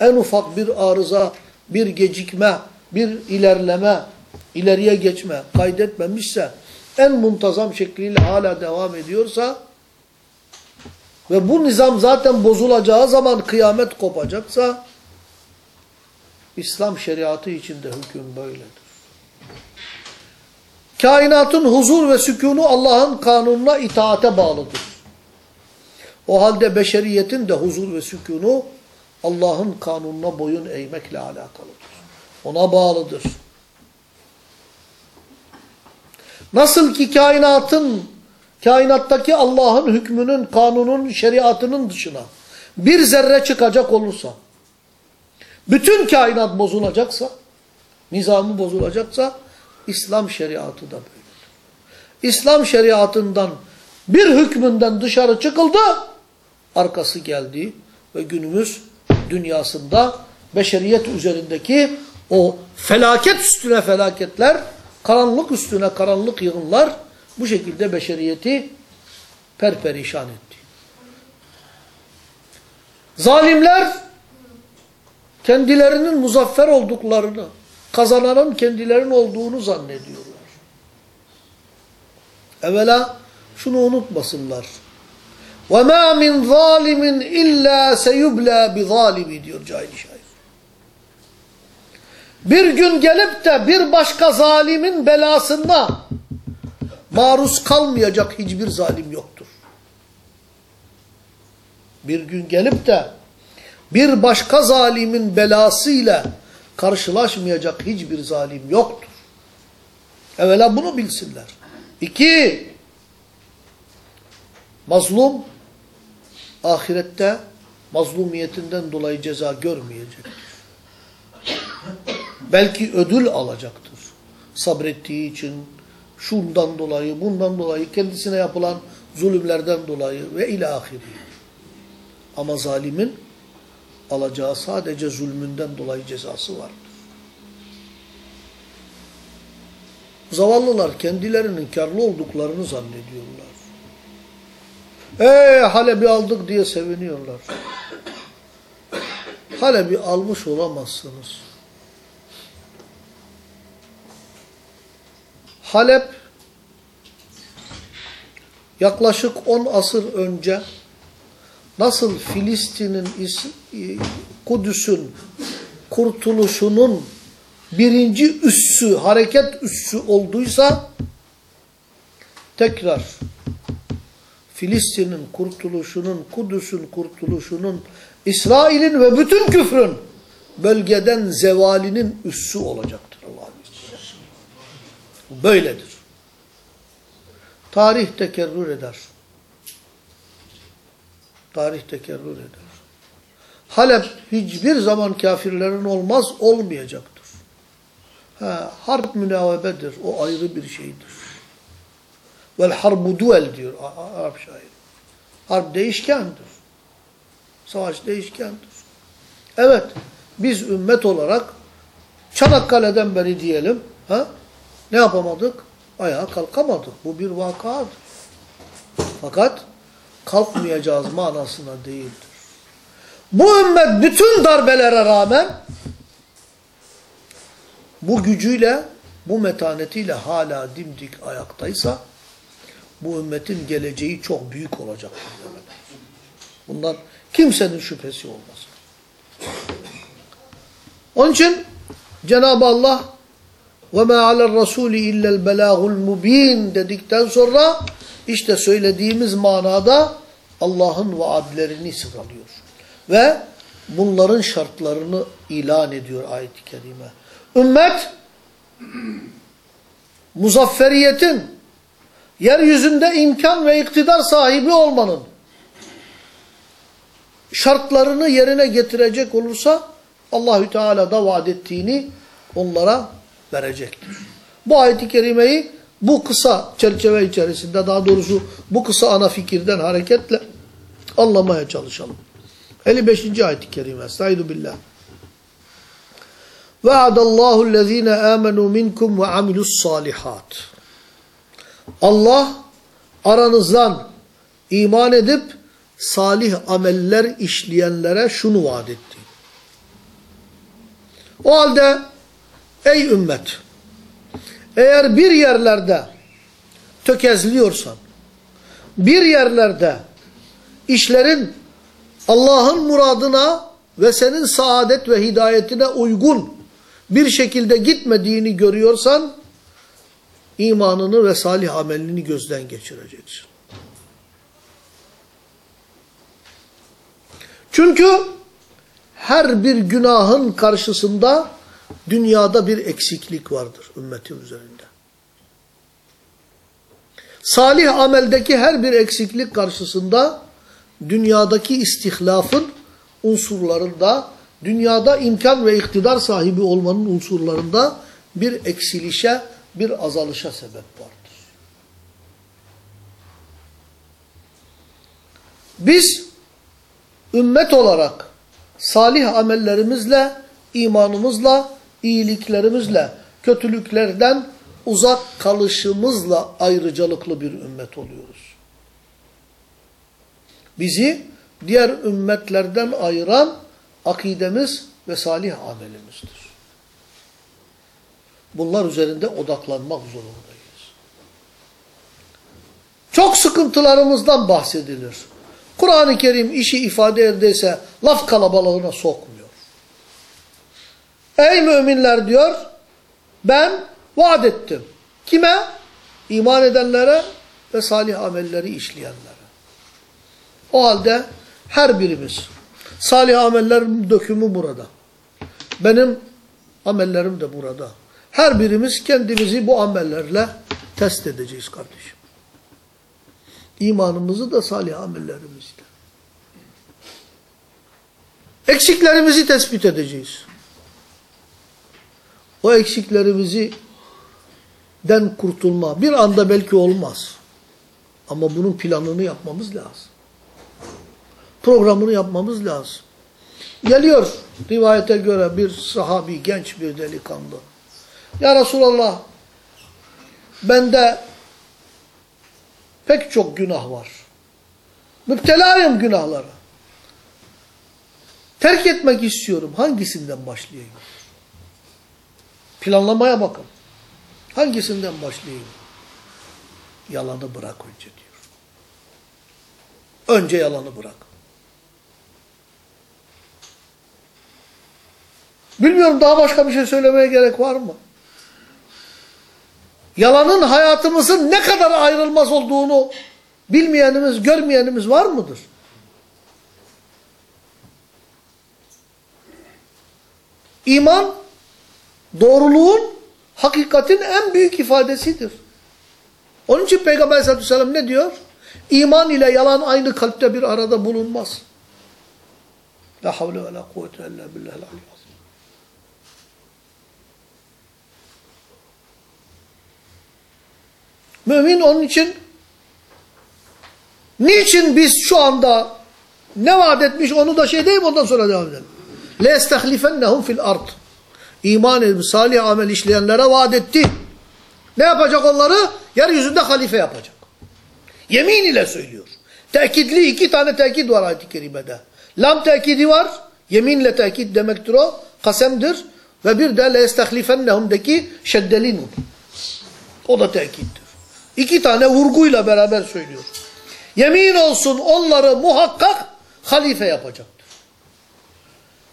en ufak bir arıza, bir gecikme, bir ilerleme, ileriye geçme kaydetmemişse, en muntazam şekliyle hala devam ediyorsa ve bu nizam zaten bozulacağı zaman kıyamet kopacaksa, İslam şeriatı içinde hüküm böyledir. Kainatın huzur ve sükunu Allah'ın kanununa itaate bağlıdır. O halde beşeriyetin de huzur ve sükunu Allah'ın kanununa boyun eğmekle alakalıdır. Ona bağlıdır. Nasıl ki kainatın, kainattaki Allah'ın hükmünün, kanunun, şeriatının dışına bir zerre çıkacak olursa, bütün kainat bozulacaksa, nizamı bozulacaksa, İslam şeriatı da böyledir. İslam şeriatından bir hükmünden dışarı çıkıldı, arkası geldi ve günümüz dünyasında beşeriyet üzerindeki o felaket üstüne felaketler, karanlık üstüne karanlık yığınlar bu şekilde beşeriyeti perperişan etti. Zalimler kendilerinin muzaffer olduklarını, kazananın kendilerinin olduğunu zannediyorlar. Evvela şunu unutmasınlar. وَمَا مِنْ ظَالِمٍ اِلَّا سَيُبْلَى بِظَالِمِ diyor cahil şair. Bir gün gelip de bir başka zalimin belasına maruz kalmayacak hiçbir zalim yoktur. Bir gün gelip de bir başka zalimin belasıyla karşılaşmayacak hiçbir zalim yoktur. Evvela bunu bilsinler. İki, mazlum ahirette mazlumiyetinden dolayı ceza görmeyecektir. Belki ödül alacaktır. Sabrettiği için, şundan dolayı, bundan dolayı, kendisine yapılan zulümlerden dolayı ve ilahiri. Ama zalimin alacağı sadece zulmünden dolayı cezası vardır. Zavallılar kendilerinin karlı olduklarını zannediyorlar. Eee Halep'i aldık diye seviniyorlar. Halep'i almış olamazsınız. Halep yaklaşık 10 asır önce nasıl Filistin'in Kudüs'ün kurtuluşunun birinci üssü, hareket üssü olduysa tekrar Filistin'in kurtuluşunun, Kudüs'ün kurtuluşunun, İsrail'in ve bütün küfrün bölgeden zevalinin üssü olacaktır Allah'ın. Böyledir. Tarih tekerrür eder. Tarih tekerrür eder. Halep hiçbir zaman kafirlerin olmaz, olmayacaktır. Ha, harp münavebedir. O ayrı bir şeydir. Vel harbu duel diyor Arap şair. Harp değişkendir. Savaş değişkendir. Evet, biz ümmet olarak Çanakkale'den beri diyelim, ha? ne yapamadık? Ayağa kalkamadık. Bu bir vakadır. Fakat kalkmayacağız manasına değildir. Bu ümmet bütün darbelere rağmen bu gücüyle, bu metanetiyle hala dimdik ayaktaysa bu ümmetin geleceği çok büyük olacaktır. Bundan kimsenin şüphesi olmaz. Onun için Cenab-ı Allah وَمَا عَلَى الرَّسُولِ اِلَّا الْبَلَاغُ الْمُب۪ينَ dedikten sonra işte söylediğimiz manada Allah'ın vaadlerini sıralıyor. Ve bunların şartlarını ilan ediyor ayet-i kerime. Ümmet muzafferiyetin yeryüzünde imkan ve iktidar sahibi olmanın şartlarını yerine getirecek olursa Allahü Teala da vaat ettiğini onlara verecektir. Bu ayet-i kerimeyi bu kısa çerçeve içerisinde daha doğrusu bu kısa ana fikirden hareketle anlamaya çalışalım. 55. ayet-i kerime. Estaizu billah. Ve'adallahu allazine amenu minkum ve amilus salihat. Allah aranızdan iman edip salih ameller işleyenlere şunu vaat etti. O halde ey ümmet eğer bir yerlerde tökezliyorsan bir yerlerde işlerin Allah'ın muradına ve senin saadet ve hidayetine uygun bir şekilde gitmediğini görüyorsan imanını ve salih amelini gözden geçireceksin. Çünkü her bir günahın karşısında dünyada bir eksiklik vardır ümmetin üzerinde. Salih ameldeki her bir eksiklik karşısında dünyadaki istihlafın unsurlarında, dünyada imkan ve iktidar sahibi olmanın unsurlarında bir eksilişe, bir azalışa sebep vardır. Biz ümmet olarak salih amellerimizle, imanımızla, iyiliklerimizle, kötülüklerden uzak kalışımızla ayrıcalıklı bir ümmet oluyoruz. Bizi diğer ümmetlerden ayıran akidemiz ve salih amelimizdir. Bunlar üzerinde odaklanmak zorundayız. Çok sıkıntılarımızdan bahsedilir. Kur'an-ı Kerim işi ifade ederse laf kalabalığına sokmuyor. Ey müminler diyor, ben vaat ettim. Kime? İman edenlere ve salih amelleri işleyenlere. O halde her birimiz, salih amellerin dökümü burada. Benim amellerim de burada. Her birimiz kendimizi bu amellerle test edeceğiz kardeşim. İmanımızı da salih amellerimizle. Eksiklerimizi tespit edeceğiz. O eksiklerimizi den kurtulma bir anda belki olmaz. Ama bunun planını yapmamız lazım. Programını yapmamız lazım. Geliyor rivayete göre bir sahabi, genç bir delikanlı. Ya Resulallah, bende pek çok günah var. Müptelayım günahlara. Terk etmek istiyorum. Hangisinden başlayayım? Planlamaya bakın. Hangisinden başlayayım? Yalanı bırak önce diyor. Önce yalanı bırak. Bilmiyorum daha başka bir şey söylemeye gerek var mı? Yalanın hayatımızın ne kadar ayrılmaz olduğunu bilmeyenimiz, görmeyenimiz var mıdır? İman, doğruluğun, hakikatin en büyük ifadesidir. Onun için Peygamber aleyhissalatü vesselam ne diyor? İman ile yalan aynı kalpte bir arada bulunmaz. La havle ve la kuvvete illa billahil aliyyil azim. Mümin onun için niçin biz şu anda ne vaat etmiş onu da şey değil ondan sonra devam edelim. لَيَسْتَخْلِفَنَّهُمْ fil ard. iman edip salih amel işleyenlere vaat etti. Ne yapacak onları? Yeryüzünde halife yapacak. Yemin ile söylüyor. Tekitli iki tane tekit var ayet-i kerimede. Lam tekidi var. Yeminle tekit demektir o. Kasemdir. Ve bir de leestehlifennehum'deki şeddelin. O da tekittir. İki tane vurguyla beraber söylüyor. Yemin olsun onları muhakkak halife yapacaktır.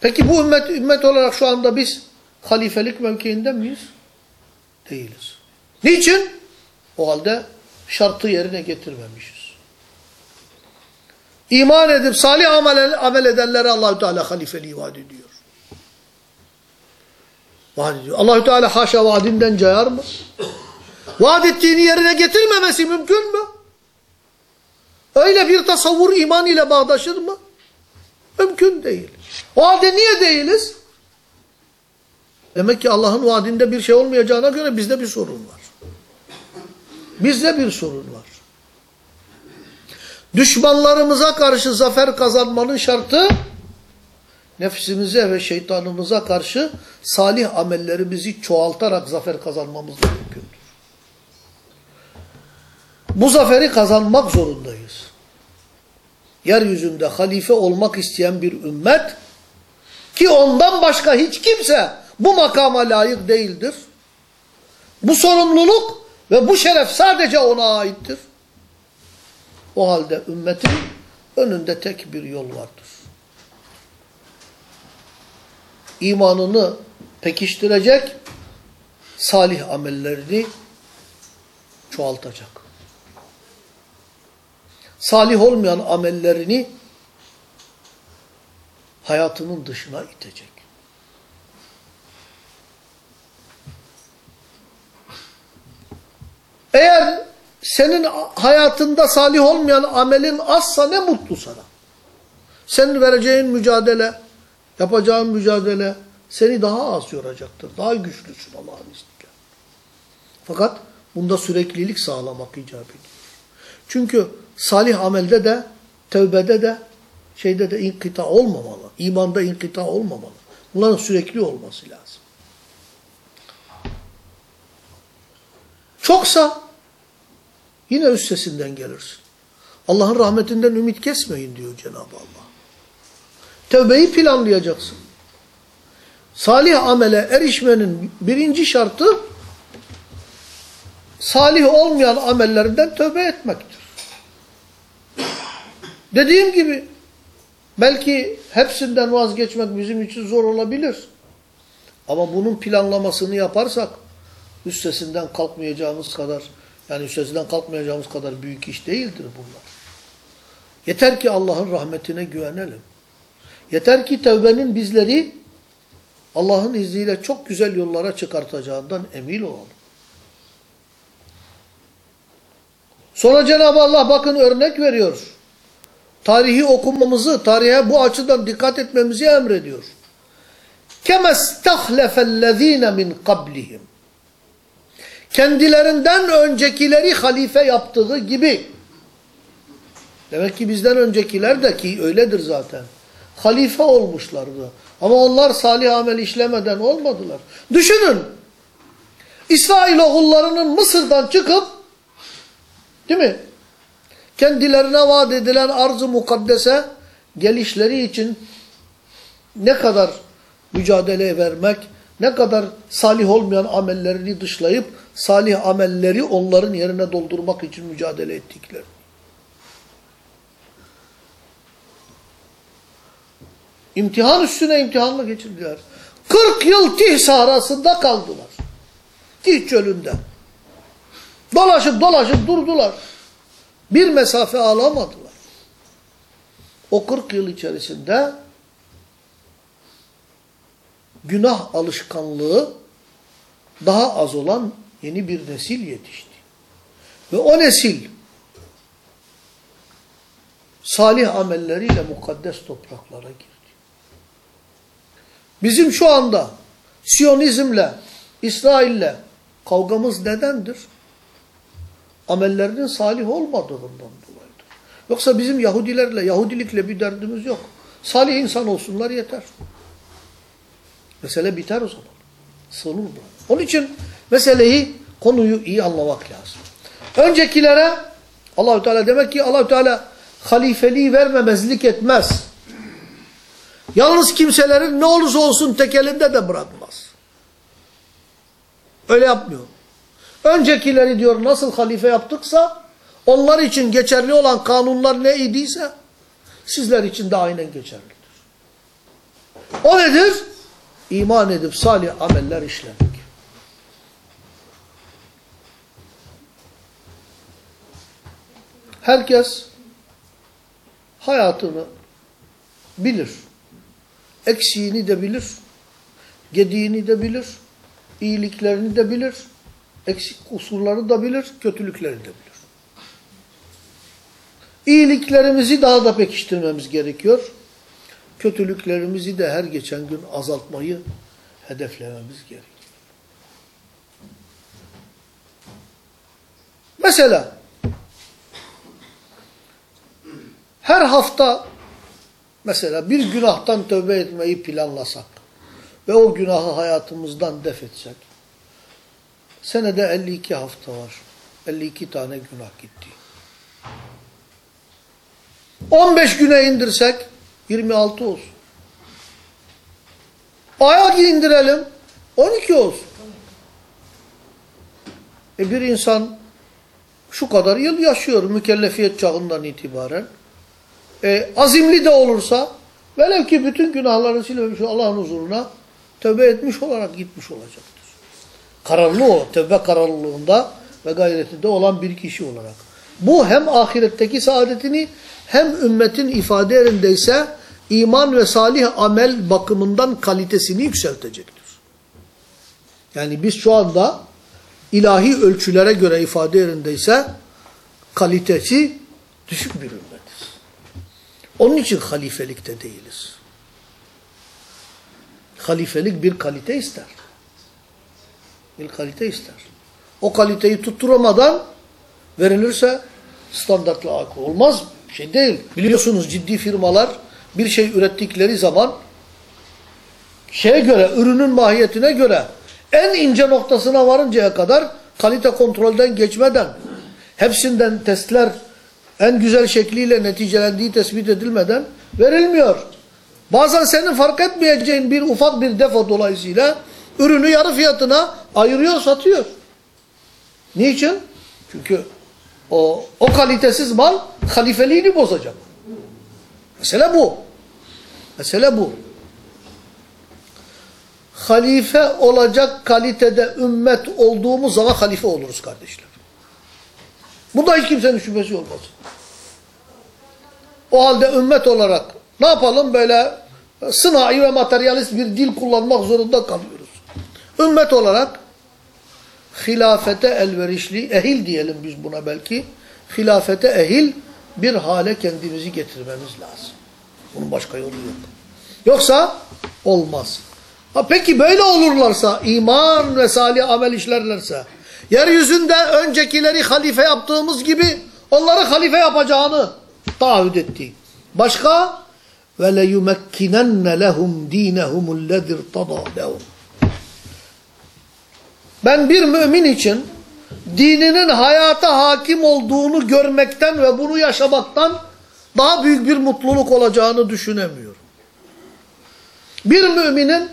Peki bu ümmet, ümmet olarak şu anda biz halifelik mevkiinde miyiz? Değiliz. Niçin? O halde şartı yerine getirmemişiz. İman edip salih amel, amel edenlere Allahü Teala halifeliği vaat ediyor. Vaat ediyor. Allahü Teala haşa vaadinden cayar mı? Vaat ettiğini yerine getirmemesi mümkün mü? Öyle bir tasavvur iman ile bağdaşır mı? Mümkün değil. O halde niye değiliz? Demek ki Allah'ın vaadinde bir şey olmayacağına göre bizde bir sorun var. Bizde bir sorun var. Düşmanlarımıza karşı zafer kazanmanın şartı nefsimize ve şeytanımıza karşı salih amellerimizi çoğaltarak zafer kazanmamızla mümkündür. Bu zaferi kazanmak zorundayız. Yeryüzünde halife olmak isteyen bir ümmet ki ondan başka hiç kimse bu makama layık değildir. Bu sorumluluk ve bu şeref sadece ona aittir. O halde ümmetin önünde tek bir yol vardır. İmanını pekiştirecek, salih amellerini çoğaltacak. Salih olmayan amellerini hayatının dışına itecek. Eğer senin hayatında salih olmayan amelin azsa ne mutlu sana. Senin vereceğin mücadele, yapacağın mücadele seni daha az yoracaktır. Daha güçlüsün Allah'ın izniyle. Fakat bunda süreklilik sağlamak icap ediyor. Çünkü salih amelde de, tevbede de, şeyde de inkita olmamalı. İmanda inkita olmamalı. Bunların sürekli olması lazım. Çoksa yine üstesinden gelirsin. Allah'ın rahmetinden ümit kesmeyin diyor Cenab-ı Allah. Tevbeyi planlayacaksın. Salih amele erişmenin birinci şartı salih olmayan amellerinden tövbe etmektir. Dediğim gibi belki hepsinden vazgeçmek bizim için zor olabilir. Ama bunun planlamasını yaparsak üstesinden kalkmayacağımız kadar yani üstesinden kalkmayacağımız kadar büyük iş değildir bunlar. Yeter ki Allah'ın rahmetine güvenelim. Yeter ki tevbenin bizleri Allah'ın izniyle çok güzel yollara çıkartacağından emin olalım. Sonra Cenab-ı Allah bakın örnek veriyor. tarihi okumamızı, tarihe bu açıdan dikkat etmemizi emrediyor. كَمَا اسْتَخْلَفَ الَّذ۪ينَ مِنْ قَبْلِهِمْ Kendilerinden öncekileri halife yaptığı gibi. Demek ki bizden öncekiler de ki öyledir zaten. Halife olmuşlardı. Ama onlar salih amel işlemeden olmadılar. Düşünün. İsrail oğullarının Mısır'dan çıkıp değil mi? Kendilerine vaat edilen arz-ı mukaddese gelişleri için ne kadar mücadele vermek, ne kadar salih olmayan amellerini dışlayıp salih amelleri onların yerine doldurmak için mücadele ettikleri. İmtihan üstüne imtihanla geçirdiler. 40 yıl Tih sahrasında kaldılar. Tih çölünde. Dolaşıp dolaşıp durdular. Bir mesafe alamadılar. O 40 yıl içerisinde günah alışkanlığı daha az olan yeni bir nesil yetişti. Ve o nesil salih amelleriyle mukaddes topraklara girdi. Bizim şu anda Siyonizmle, İsrail'le kavgamız nedendir? Amellerinin salih olmadığından dolayıdır. Yoksa bizim Yahudilerle, Yahudilikle bir derdimiz yok. Salih insan olsunlar yeter. Mesele biter o zaman. Sığınır bu. Onun için meseleyi, konuyu iyi anlamak lazım. Öncekilere Allahü Teala demek ki Allahü Teala halifeliği vermemezlik etmez. Yalnız kimselerin ne olursa olsun tekelinde de bırakmaz. Öyle yapmıyor. Öncekileri diyor nasıl halife yaptıksa onlar için geçerli olan kanunlar ne idiyse sizler için de aynen geçerlidir. O nedir? İman edip salih ameller işlemek. Herkes hayatını bilir. Eksiğini de bilir. Gediğini de bilir. iyiliklerini de bilir. Eksik kusurları da bilir. Kötülüklerini de bilir. İyiliklerimizi daha da pekiştirmemiz gerekiyor. Kötülüklerimizi de her geçen gün azaltmayı hedeflememiz gerekiyor. Mesela her hafta mesela bir günahtan tövbe etmeyi planlasak ve o günahı hayatımızdan def etsek senede 52 hafta var. 52 tane günah gitti. 15 güne indirsek 26 olsun. Aya indirelim 12 olsun. E bir insan şu kadar yıl yaşıyor mükellefiyet çağından itibaren. E, azimli de olursa velev ki bütün günahlarını silmemiş Allah'ın huzuruna tövbe etmiş olarak gitmiş olacaktır. Kararlı o. Tövbe kararlılığında ve gayretinde olan bir kişi olarak. Bu hem ahiretteki saadetini hem ümmetin ifade yerindeyse iman ve salih amel bakımından kalitesini yükseltecektir. Yani biz şu anda ilahi ölçülere göre ifade yerindeyse kalitesi düşük bir ümmetiz. Onun için halifelikte değiliz. Halifelik bir kalite ister. Bir kalite ister. O kaliteyi tutturamadan verilirse standartla akıl olmaz. Şey değil. Biliyorsunuz ciddi firmalar bir şey ürettikleri zaman şeye göre, ürünün mahiyetine göre en ince noktasına varıncaya kadar kalite kontrolden geçmeden hepsinden testler en güzel şekliyle neticelendiği tespit edilmeden verilmiyor. Bazen senin fark etmeyeceğin bir ufak bir defo dolayısıyla ürünü yarı fiyatına ayırıyor, satıyor. Niçin? Çünkü o, o kalitesiz mal halifeliğini bozacak. Mesele bu. Mesele bu. Halife olacak kalitede ümmet olduğumuz zaman halife oluruz kardeşler. Bunda hiç kimsenin şüphesi olmaz. O halde ümmet olarak ne yapalım böyle sınai ve materyalist bir dil kullanmak zorunda kalıyoruz. Ümmet olarak hilafete elverişli, ehil diyelim biz buna belki, hilafete ehil bir hale kendimizi getirmemiz lazım. Bunun başka yolu yok. Yoksa olmaz. Ha peki böyle olurlarsa, iman ve salih amel işlerlerse, yeryüzünde öncekileri halife yaptığımız gibi onları halife yapacağını taahhüt etti. Başka? leyumekkinenne lehum dinehum lezî irtada lehum. Ben bir mümin için dininin hayata hakim olduğunu görmekten ve bunu yaşamaktan daha büyük bir mutluluk olacağını düşünemiyorum. Bir müminin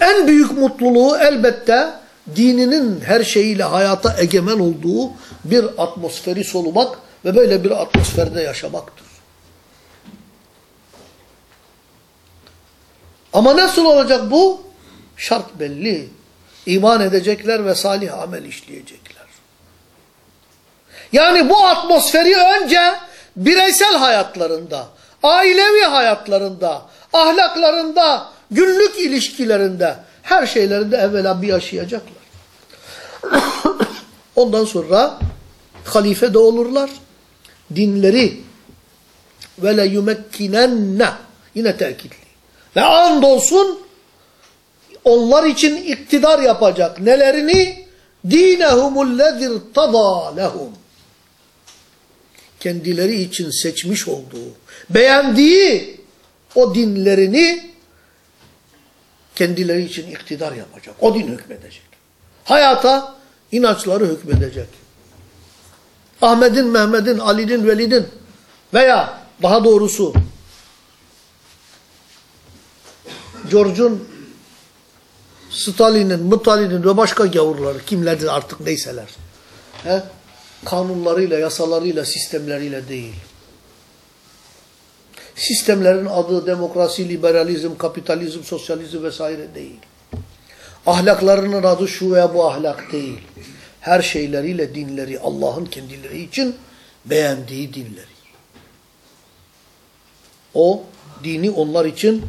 en büyük mutluluğu elbette dininin her şeyiyle hayata egemen olduğu bir atmosferi solumak ve böyle bir atmosferde yaşamaktır. Ama nasıl olacak bu? Şart belli. İman edecekler ve salih amel işleyecekler. Yani bu atmosferi önce bireysel hayatlarında, ailevi hayatlarında, ahlaklarında, günlük ilişkilerinde, her şeylerinde evvela bir yaşayacaklar. Ondan sonra halife de olurlar. Dinleri ve le yumekkinenne yine tekitli. Ve andolsun onlar için iktidar yapacak. Nelerini? Dinehumullezir tada lehum. Kendileri için seçmiş olduğu, beğendiği o dinlerini kendileri için iktidar yapacak. O din hükmedecek. Hayata inançları hükmedecek. Ahmet'in, Mehmet'in, Ali'nin, Velid'in veya daha doğrusu George'un, Stalin'in, Mutalin'in ve başka gavurları kimlerdir artık neyseler. He? Kanunlarıyla, yasalarıyla, sistemleriyle değil. Sistemlerin adı demokrasi, liberalizm, kapitalizm, sosyalizm vesaire değil. Ahlaklarının adı şu veya bu ahlak değil. Her şeyleriyle dinleri Allah'ın kendileri için beğendiği dinleri. O dini onlar için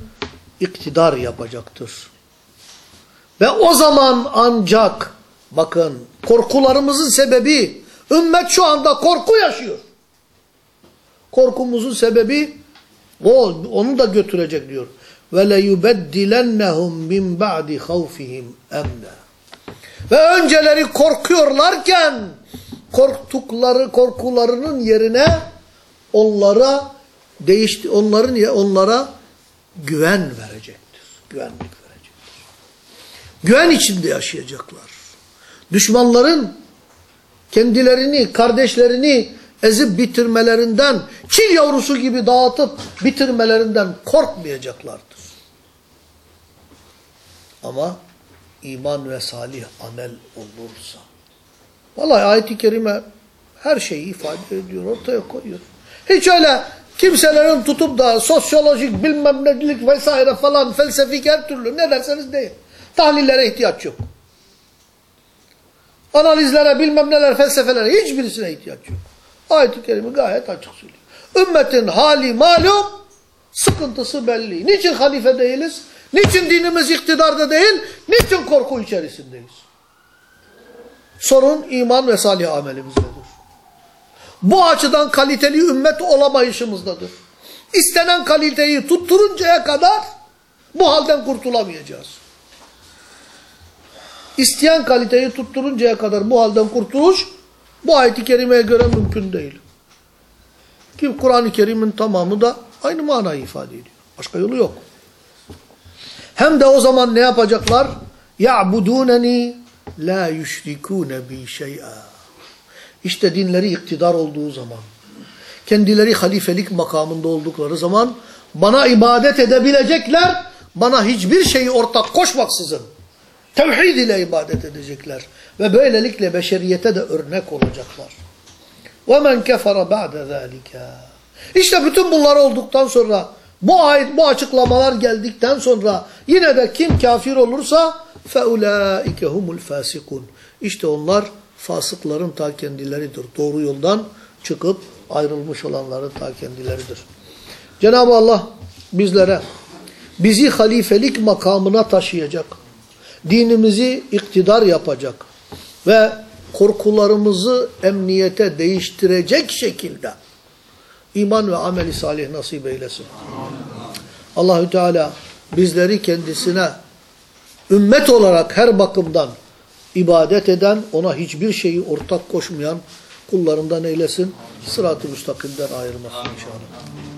iktidar yapacaktır. Ve o zaman ancak bakın korkularımızın sebebi ümmet şu anda korku yaşıyor. Korkumuzun sebebi o onu da götürecek diyor. Ve le yubeddilennehum min ba'di havfihim emna. Ve önceleri korkuyorlarken korktukları korkularının yerine onlara değişti onların onlara güven verecektir. Güvenlik. Güven içinde yaşayacaklar. Düşmanların kendilerini, kardeşlerini ezip bitirmelerinden, çil yavrusu gibi dağıtıp bitirmelerinden korkmayacaklardır. Ama iman ve salih amel olursa. Vallahi ayet-i kerime her şeyi ifade ediyor, ortaya koyuyor. Hiç öyle kimselerin tutup da sosyolojik, bilmem necilik vesaire falan, felsefik her türlü ne derseniz deyin. Tahlillere ihtiyaç yok. Analizlere, bilmem neler, felsefelere hiçbirisine ihtiyaç yok. Ayet-i kerime gayet açık söylüyor. Ümmetin hali malum, sıkıntısı belli. Niçin halife değiliz? Niçin dinimiz iktidarda değil? Niçin korku içerisindeyiz? Sorun iman ve salih amelimizdedir. Bu açıdan kaliteli ümmet olamayışımızdadır. İstenen kaliteyi tutturuncaya kadar bu halden kurtulamayacağız. İsteyen kaliteyi tutturuncaya kadar bu halden kurtuluş bu ayet-i kerimeye göre mümkün değil. Ki Kur'an-ı Kerim'in tamamı da aynı manayı ifade ediyor. Başka yolu yok. Hem de o zaman ne yapacaklar? يَعْبُدُونَنِي لَا يُشْرِكُونَ بِي شَيْئًا İşte dinleri iktidar olduğu zaman, kendileri halifelik makamında oldukları zaman bana ibadet edebilecekler, bana hiçbir şeyi ortak koşmaksızın tevhid ile ibadet edecekler. Ve böylelikle beşeriyete de örnek olacaklar. وَمَنْ كَفَرَ بَعْدَ ذَٰلِكَ İşte bütün bunlar olduktan sonra, bu ayet, bu açıklamalar geldikten sonra yine de kim kafir olursa فَاُولَٰئِكَ هُمُ الْفَاسِقُونَ İşte onlar fasıkların ta kendileridir. Doğru yoldan çıkıp ayrılmış olanların ta kendileridir. Cenab-ı Allah bizlere bizi halifelik makamına taşıyacak, dinimizi iktidar yapacak ve korkularımızı emniyete değiştirecek şekilde iman ve ameli salih nasip eylesin. Allahü Teala bizleri kendisine ümmet olarak her bakımdan ibadet eden, ona hiçbir şeyi ortak koşmayan kullarından eylesin. Sırat-ı müstakimden ayırmasın inşallah.